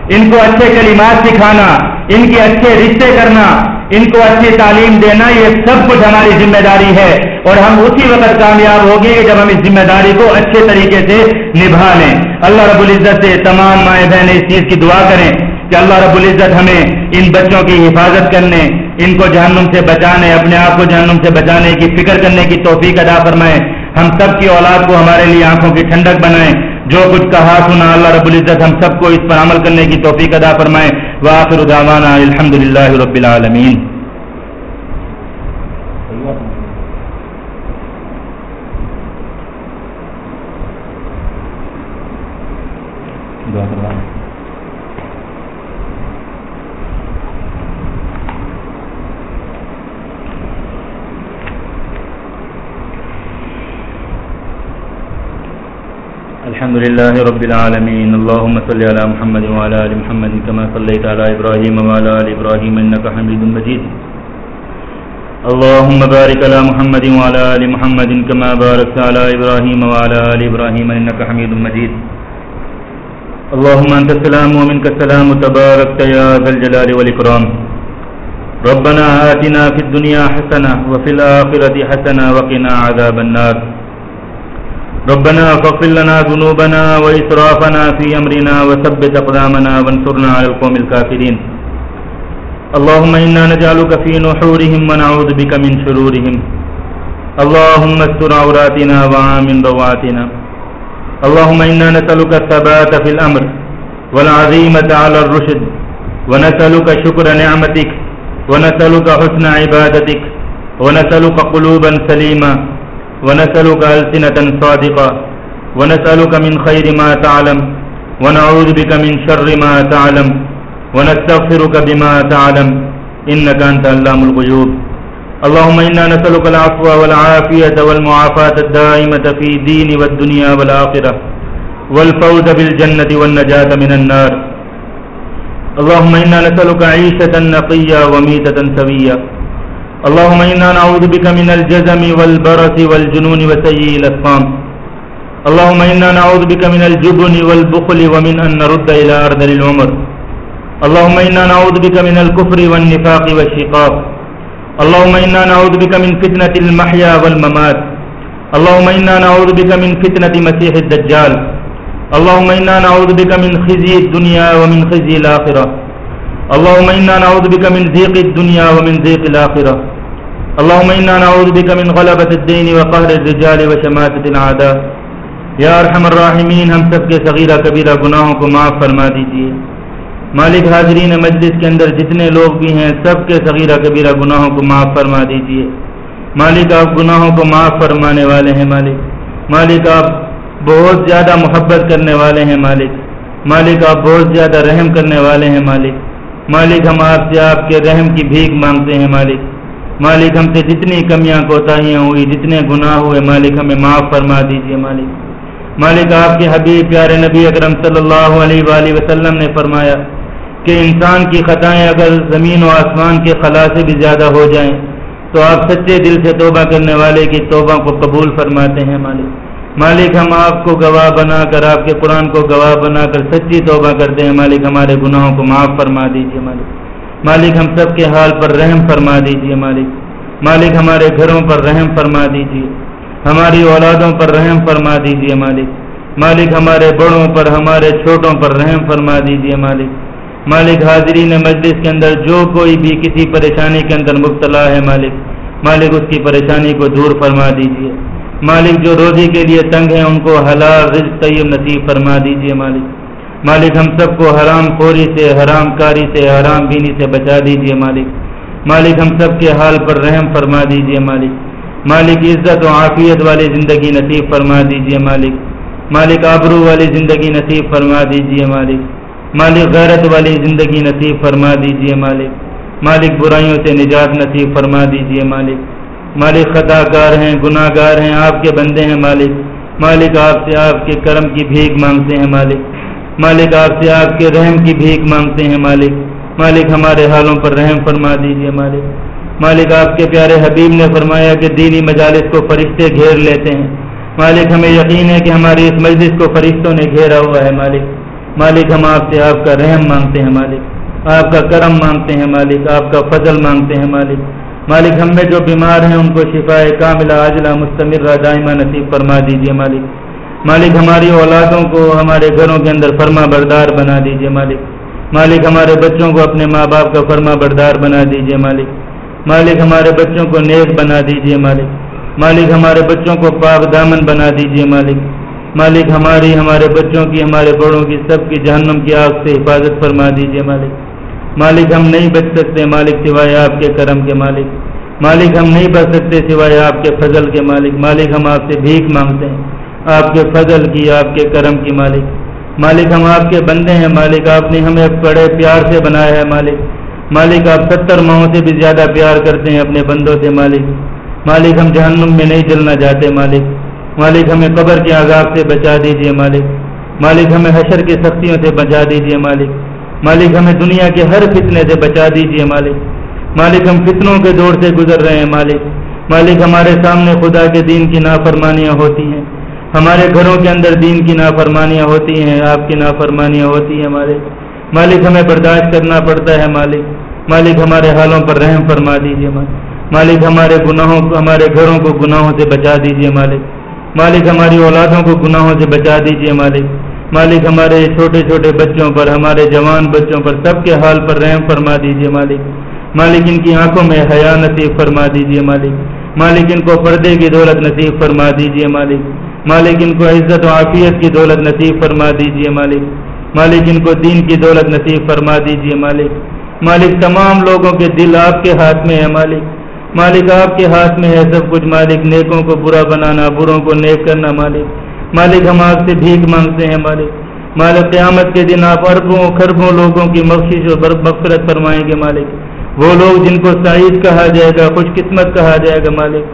ان کو اچھے کلمات سکھانا، ان کے اچھے رشتے کرنا، ان کو اچھی تعلیم دینا، یہ سب کچھ ہماری ذمہ داری ہے۔ اور ہم اسی وقت کامیاب ہوگی کہ جب ہم اس ذمہ داری کو اچھے طریقے سے نبھا لیں۔ اللہ رب العزت سے تمام مائیں بہنیں اس چیز کی دعا کریں کہ اللہ رب العزت ہمیں ان بچوں کی حفاظت کرنے، ان کو جہنم سے بچانے، اپنے آپ کو جہنم سے بچانے کی فکر کرنے کی توفیق ادا فرمائیں ہم سب کی اولاد کو ہمارے لیے آنکھوں کی ٹھنڈک بنائیں، جو کچھ کہا سنا اللہ رب العزت، ہم سب کو اس پر عمل کرنے کی توفیق ادا فرمائیں۔ واخر دعوانا الحمد للہ رب العالمین۔ لله رب العالمين. اللهم صل على محمد وعلى آل محمد كما صليت على إبراهيم وعلى آل إبراهيم إنك حميد مجيد. اللهم بارك على محمد وعلى آل محمد كما باركت على إبراهيم وعلى آل إبراهيم إنك حميد مجيد. اللهم أنت السلام ومنك السلام. تبارك يا ذا الجلال والإكرام. ربنا آتنا في الدنيا حسنة وفي الآخرة حسنة وقنا عذاب النار. ربنا فاغفر لنا ذنوبنا وإسرافنا في أمرنا وثبت أقدامنا وانصرنا على القوم الكافرين. اللهم إنا نجعلك في نحورهم ونعوذ بك من شرورهم. اللهم استر عوراتنا وعامن رواتنا. اللهم إنا نسألك الثبات في الأمر والعزيمة على الرشد. ونسألك شكر نعمتك. ونسألك حسن عبادتك. ونسألك قلوبا سليما ونسألك ألسنة صادقة ونسألك من خير ما تعلم ونعوذ بك من شر ما تعلم ونستغفرك بما تعلم إنك أنت علام الغيوب. اللهم إنا نسألك العفو والعافية والمعافاة الدائمة في الدين والدنيا والآخرة والفوز بالجنة والنجاة من النار. اللهم إنا نسألك عيشة نقية وميتة سوية. اللهم إنا نعوذ بك من الجزم والبرس والجنون وسيء الأسقام. اللهم إنا نعوذ بك من الجبن والبخل ومن أن نرد إلى أرض العمر. اللهم إنا نعوذ بك من الكفر والنفاق والشقاق. اللهم إنا نعوذ بك من فتنة المحيا والممات. اللهم إنا نعوذ بك من فتنة مسيح الدجال. اللهم إنا نعوذ بك من خزي الدنيا ومن خزي الآخرة. اللهم إنا نعوذ بك من ضيق الدنيا ومن ضيق الآخرة. اللهم إنا نعوذ بك من غلبة الدين وقهر الرجال وشماتة العادة یا ارحم الراحمین ہم سب کے صغیرہ کبیرہ گناہوں کو معاف فرما دیجیے مالک حاضرین مجلس کے اندر جتنے لوگ بھی ہیں، سب کے صغیرہ کبیرہ گناہوں کو معاف فرما دیجیے مالک آپ گناہوں کو معاف فرمانے والے ہیں مالک. مالک آپ بہت زیادہ محبت کرنے والے ہیں مالک. مالک آپ بہت زیادہ رحم کرنے والے ہیں مالک. مالک ہم آپ سے آپ کے رحم کی بھیک مانگتے ہیں مالک۔ مالک ہم سے جتنی کمیاں کوتاہیاں ہوئی، جتنے گناہ ہوئے، مالک ہمیں معاف فرما دیجیے مالک۔ مالک آپ کے حبیب پیارے نبی اکرم صلی اللہ علیہ وآلہ وسلم نے فرمایا کہ انسان کی خطائیں اگر زمین و آسمان کے خلا سے بھی زیادہ ہو جائیں، تو آپ سچے دل سے توبہ کرنے والے کی توبہ کو قبول فرماتے ہیں مالک۔ مالک ہم آپ کو گواہ بنا کر، آپ کے قرآن کو گواہ بنا کر سچی توبہ کرتے ہیں۔ مالک ہمارے گناہوں کو معاف فرما دیجیے مالک۔ مالک ہم سب کے حال پر رحم فرما دیجیے مالک۔ مالک ہمارے گھروں پر رحم فرما دیجیے ہماری اولادوں پر رحم فرما دیجیے مالک۔ مالک ہمارے بڑوں پر، ہمارے چھوٹوں پر رحم فرما دیجیے مالک۔ مالک حاضرین مجلس کے اندر جو کوئی بھی کسی پریشانی کے اندر مبتلا ہے مالک مالک اس کی پریشانی کو دور فرما دیجیے مالک جو روزی کے لیے تنگ ہیں، ان کو حلال رزق طیب نصیب فرما دیجیے مالک۔ مالک ہم سب کو حرام خوری سے، حرام کاری سے، حرام بینی سے بچا دیجیے مالک۔ مالک ہم سب کے حال پر رحم فرما دیجیے مالک۔ مالک عزت و عافیت والی زندگی نصیب فرما دیجیے مالک۔ مالک آبرو والی زندگی نصیب فرما دیجیے مالک۔ مالک غیرت والی زندگی نصیب فرما دیجیے مالک۔ مالک برائیوں سے نجات نصیب فرما دیجیے مالک۔ مالک خطا کار ہیں گناہ گار ہیں، آپ کے بندے ہیں مالک۔ مالک آپ سے آپ کے کرم کی بھیک مانگتے ہیں مالک۔ مالک آپ سے آپ کے رحم کی بھیک مانگتے ہیں مالک۔ مالک ہمارے حالوں پر رحم فرما دیجیے مالک۔ مالک آپ کے پیارے حبیب نے فرمایا کہ دینی مجالس کو فرشتے گھیر لیتے ہیں۔ مالک ہمیں یقین ہے کہ ہماری اس مجلس کو فرشتوں نے گھیرا ہوا ہے مالک۔ مالک ہم آپ سے آپ کا رحم مانگتے ہیں مالک۔ آپ کا کرم مانگتے ہیں مالک۔ آپ کا فضل مانگتے ہیں مالک۔ مالک ہم میں جو بیمار ہیں ان کو شفا کاملہ، عاجلہ مستمر دائمہ نصیب فرما دیجیے مالک۔ مالک ہماری اولادوں کو ہمارے گھروں کے اندر فرما بردار بنا دیجیے مالک۔ مالک ہمارے بچوں کو اپنے ماں باپ کا فرما بردار بنا دیجیے مالک۔ مالک ہمارے بچوں کو نیک بنا دیجیے مالک۔ مالک ہمارے بچوں کو پاک دامن بنا دیجیے مالک۔ مالک ہماری، ہمارے بچوں کی، ہمارے بڑوں کی، سب کی جہنم کی آگ سے حفاظت فرما دیجیے مالک۔ مالک ہم نہیں بچ سکتے، مالک سوائے آپ کے کرم کے مالک۔ مالک ہم نہیں بچ سکتے سوائے آپ کے فضل کے مالک۔ مالک ہم آپ سے بھیک مانگتے ہیں۔ آپ کے فضل کی، آپ کے کرم کی مالک۔ مالک ہم آپ کے بندے ہیں۔ مالک آپ نے ہمیں بڑے پیار سے بنایا ہے مالک۔ مالک آپ ستر ماہوں سے بھی زیادہ پیار کرتے ہیں اپنے بندوں سے مالک۔ مالک ہم جہنم میں نہیں جلنا چاہتے مالک۔ مالک ہمیں قبر کے عذاب سے بچا دیجیے مالک۔ مالک ہمیں حشر کی سختیوں سے بچا دیجیے مالک۔ مالک ہمیں دنیا کے ہر فتنے سے بچا دیجیے مالک۔ مالک ہم فتنوں کے دور سے گزر رہے ہیں مالک۔ مالک ہمارے سامنے خدا کے دین کی نافرمانیاں ہوتی ہیں۔ ہمارے گھروں کے اندر دین کی نافرمانیاں ہوتی ہیں، آپ کی نافرمانیاں ہوتی ہیں ہمارے مالک ہمیں برداشت کرنا پڑتا ہے مالک۔ مالک ہمارے حالوں پر رحم فرما دیجیے مالک۔ مالک ہمارے گناہوں کو، ہمارے گھروں کو گناہوں سے بچا دیجیے مالک۔ مالک ہماری اولادوں کو گناہوں سے بچا دیجیے مالک۔ مالک ہمارے چھوٹے چھوٹے بچوں پر، ہمارے جوان بچوں پر سب کے حال پر رحم فرما دیجیے مالک۔ مالک ان کی آنکھوں میں حیا نصیب فرما دیجیے مالک۔ مالک ان کو پردے کی دولت نصیب فرما دیجیے مالک۔ مالک ان کو عزت و عافیت کی دولت نصیب فرما دیجیے مالک۔ مالک ان کو دین کی دولت نصیب فرما دیجیے مالک۔ مالک تمام لوگوں کے دل آپ کے ہاتھ میں ہے مالک۔ مالک آپ کے ہاتھ میں ہے سب کچھ مالک، نیکوں کو برا بنانا، بروں کو نیک کرنا مالک۔ مالک ہم آپ سے بھیک مانگتے ہیں مالک۔ مالک قیامت کے دن آپ اربوں خربوں لوگوں کی مخصوص و مغفرت فرمائیں گے مالک۔ وہ لوگ جن کو سعید کہا جائے گا، خوش قسمت کہا جائے گا مالک۔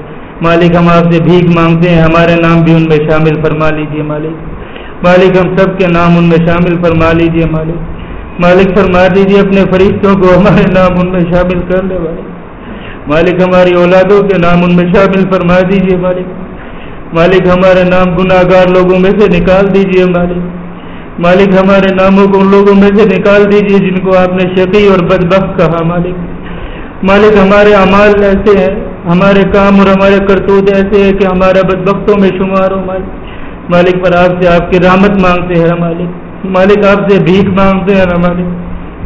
مالک ہم آپ سے بھیک مانگتے ہیں، ہمارے نام بھی ان میں شامل فرما لیجیے مالک۔ مالک ہم سب کے نام ان میں شامل فرما لیجیے مالک۔ مالک فرما دیجیے اپنے فرشتوں کو، ہمارے نام ان میں شامل کر لے والے مالک ہماری اولادوں کے نام ان میں شامل فرما دیجیے مالک۔ مالک ہمارے نام گناہ گار لوگوں میں سے نکال دیجیے مالک۔ مالک ہمارے ناموں کو ان لوگوں میں سے نکال دیجیے جن کو آپ نے شقی اور بدبخت کہا مالک۔ مالک ہمارے اعمال ایسے ہیں، ہمارے کام اور ہمارے کرتوت ایسے ہیں کہ ہمارے بدبختوں میں شمار ہو مالک۔ مالک پر آپ سے آپ کی رحمت مانگتے ہیں مالک۔ مالک آپ سے بھیک مانگتے ہیں مالک۔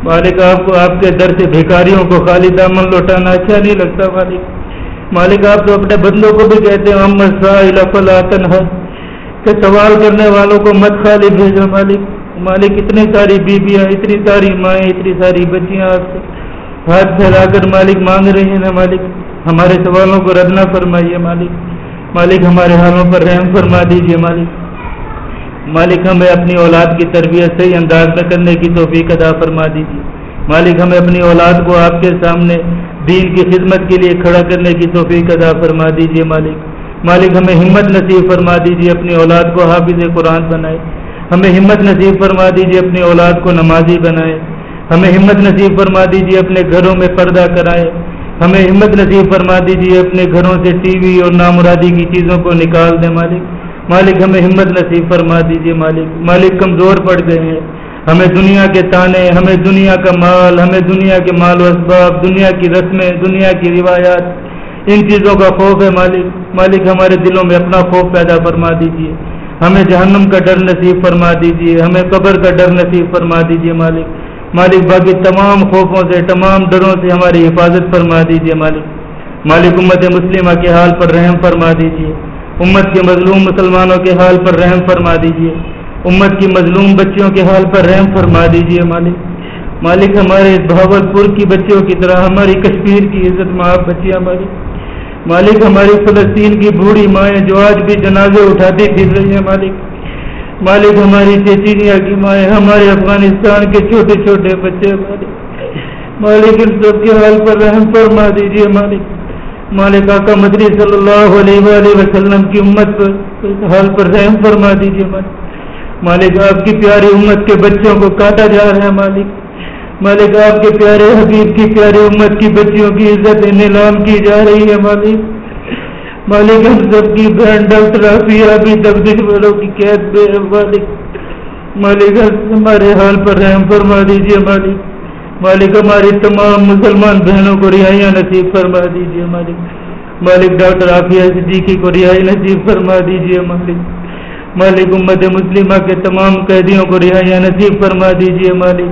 مالک آپ کو آپ کے در سے بھیکاریوں کو خالی دامن لوٹانا اچھا نہیں لگتا مالک۔ مالک آپ تو اپنے بندوں کو بھی کہتے ہیں محمد کہ سوال کرنے والوں کو مت خالی بھیجو مالک۔ مالک، اتنی ساری بیویاں، اتنی ساری مائیں، اتنی ساری بچیاں آپ سے۔ ہاتھ پھیلا کر مالک مانگ رہی ہیں نا مالک؟ ہمارے سوالوں کو رد نہ فرمائیے مالک۔ مالک، ہمارے حالوں پر رحم فرما دیجیے مالک۔ مالک، ہمیں اپنی اولاد کی تربیت صحیح انداز میں کرنے کی توفیق ادا فرما دیجیے۔ مالک، ہمیں اپنی اولاد کو آپ کے سامنے دین کی خدمت کے لیے کھڑا کرنے کی توفیق ادا فرما دیجیے مالک۔ مالک، ہمیں ہمت نصیب فرما دیجیے اپنی اولاد کو حافظ قرآن بنائے۔ ہمیں ہمت نصیب فرما دیجیے اپنی اولاد کو نمازی بنائے۔ ہمیں ہمت نصیب فرما دیجیے اپنے گھروں میں پردہ کرائے۔ ہمیں ہمت نصیب فرما دیجیے اپنے گھروں سے ٹی وی اور نامرادی کی چیزوں کو نکال دیں مالک۔ مالک، ہمیں ہمت نصیب فرما دیجیے مالک۔ مالک، کمزور پڑ گئے ہیں۔ ہمیں دنیا کے تانے، ہمیں دنیا کا مال، ہمیں دنیا کے مال و اسباب، دنیا کی رسمیں، دنیا کی روایات، ان چیزوں کا خوف ہے مالک۔ مالک ہمارے دلوں میں اپنا خوف پیدا فرما دیجیے ہمیں جہنم کا ڈر نصیب فرما دیجیے ہمیں قبر کا ڈر نصیب فرما دیجیے مالک۔ مالک باقی تمام خوفوں سے، تمام ڈروں سے ہماری حفاظت فرما دیجیے مالک۔ مالک امت مسلمہ کے حال پر رحم فرما دیجیے امت کے مظلوم مسلمانوں کے حال پر رحم فرما دیجیے امت کی مظلوم بچیوں کے حال پر رحم فرما دیجیے مالک۔ مالک ہمارے بھاول پور کی بچیوں کی طرح، ہماری کشمیر کی عزت معاف بچیاں مالک۔ مالک ہماری فلسطین کی بوڑھی مائیں جو آج بھی جنازے اٹھاتی پھر رہی ہیں مالک۔ مالک ہماری چیچینیا کی مائیں، ہمارے افغانستان کے چھوٹے چھوٹے بچے مالک۔ مالک ان سب کے حال پر رحم فرما دیجیے مالک۔ مالک آقا مدری صلی اللہ علیہ وآلہ وسلم کی امت پر حال پر رحم فرما دیجیے مالک۔ مالک آپ کی پیاری امت کے بچوں کو کاٹا جا رہا ہے مالک۔ مالک آپ کے پیارے حبیب کی پیاری امت کی بچیوں کی عزت نیلام کی جا رہی ہے مالک۔ مالک ہم سب کی بہن ڈاکٹر ابھی تک والوں کی قید بے مالک۔ مالک ہمارے حال پر رحم فرما دیجیے مالک۔ مالک ہماری تمام مسلمان بہنوں کو رہائیاں نصیب فرما دیجیے مالک۔ مالک ڈاکٹر عافیہ صدیقی جی کو رہائی نصیب فرما دیجیے مالک۔ مالک امت مسلمہ کے تمام قیدیوں کو رہائی نصیب فرما دیجیے مالک۔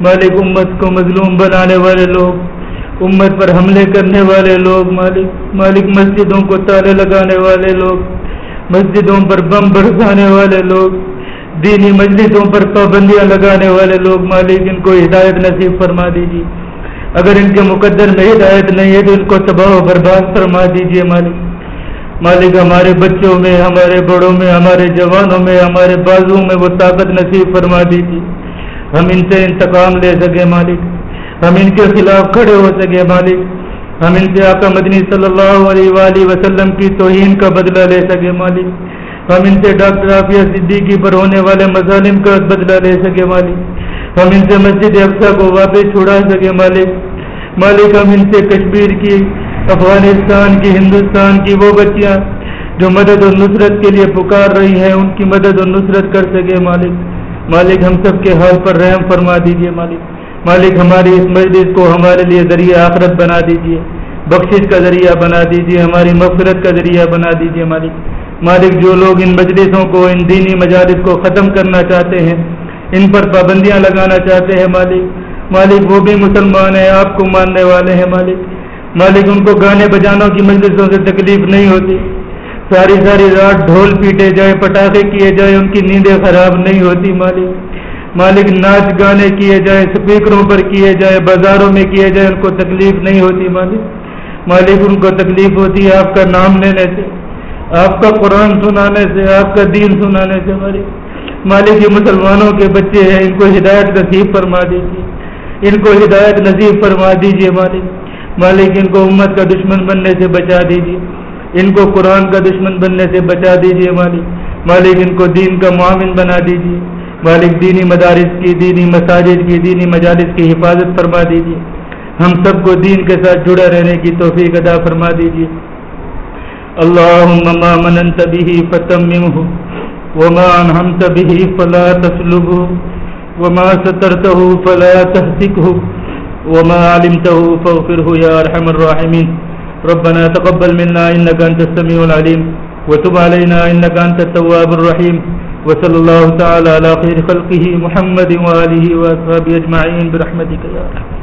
مالک امت کو مظلوم بنانے والے لوگ، امت پر حملے کرنے والے لوگ، مالک مالک مسجدوں کو تالے لگانے والے لوگ، مسجدوں پر بم برسانے والے لوگ، دینی مسجدوں پر پابندیاں لگانے والے لوگ، مالک ان کو ہدایت نصیب فرما دیجیے اگر ان کے مقدر میں ہدایت نہیں ہے تو ان کو تباہ و برباد فرما دیجیے مالک۔ مالک ہمارے بچوں میں، ہمارے بڑوں میں، ہمارے جوانوں میں، ہمارے بازو میں وہ طاقت نصیب فرما دیجیے۔ ہم ان سے انتقام لے سکے مالک۔ ہم ان کے خلاف کھڑے ہو سکے مالک۔ ہم ان سے آقا مدنی صلی اللہ علیہ وآلہ وسلم کی توہین کا بدلہ لے سکے مالک۔ ہم ان سے ڈاکٹر عافیہ صدیقی پر ہونے والے مظالم کا بدلہ لے سکے مالک۔ ہم ان سے مسجد افسا کو واپس چھڑا سکے مالک۔ مالک، ہم ان سے کشمیر کی افغانستان کی، ہندوستان کی وہ بچیاں جو مدد و نصرت کے لیے پکار رہی ہیں، ان کی مدد و نصرت کر سکے مالک۔ مالک ہم سب کے حال پر رحم فرما دیجیے مالک۔ مالک ہماری اس مجلس کو ہمارے لیے ذریعہ آخرت بنا دیجیے۔ بخشش کا ذریعہ بنا دیجیے، ہماری مغفرت کا ذریعہ بنا دیجیے مالک۔ مالک، جو لوگ ان مجلسوں کو، ان دینی مجالس کو ختم کرنا چاہتے ہیں، ان پر پابندیاں لگانا چاہتے ہیں مالک۔ مالک، وہ بھی مسلمان ہیں، آپ کو ماننے والے ہیں مالک۔ مالک ان کو گانے بجانوں کی مجلسوں سے تکلیف نہیں ہوتی۔ ساری ساری رات ڈھول پیٹے جائے، پٹاخے کیے جائے، ان کی نیندیں خراب نہیں ہوتی مالک۔ مالک ناچ گانے کیے جائے اسپیکروں پر کیے جائے، بازاروں میں کیے جائے، ان کو تکلیف نہیں ہوتی مالک۔ مالک ان کو تکلیف ہوتی ہے، آپ کا نام لینے سے، آپ کا قرآن سنانے سے، آپ کا دین سنانے سے مالک۔ مالک یہ مسلمانوں کے بچے ہیں، ان کو ہدایت نصیب فرما دیجیے ان کو ہدایت نصیب فرما دیجیے مالک۔ مالک ان کو امت کا دشمن بننے سے بچا دیجیے ان کو قرآن کا دشمن بننے سے بچا دیجیے مالک مالک ان کو دین کا معاون بنا دیجیے مالک دینی مدارس کی، دینی مساجد کی، دینی مجالس کی حفاظت فرما دیجیے ہم سب کو دین کے ساتھ جڑا رہنے کی توفیق ادا فرما دیجیے اللہ منت بھی فتم وما أنهمت به فلا تسلبه وما سترته فلا تهتكه وما علمته فاغفره يا أرحم الراحمين. ربنا تقبل منا إنك أنت السميع العليم. وتب علينا إنك أنت التواب الرحيم. وصلى الله تعالى على خير خلقه محمد وآله وأصحابه أجمعين برحمتك يا رحمة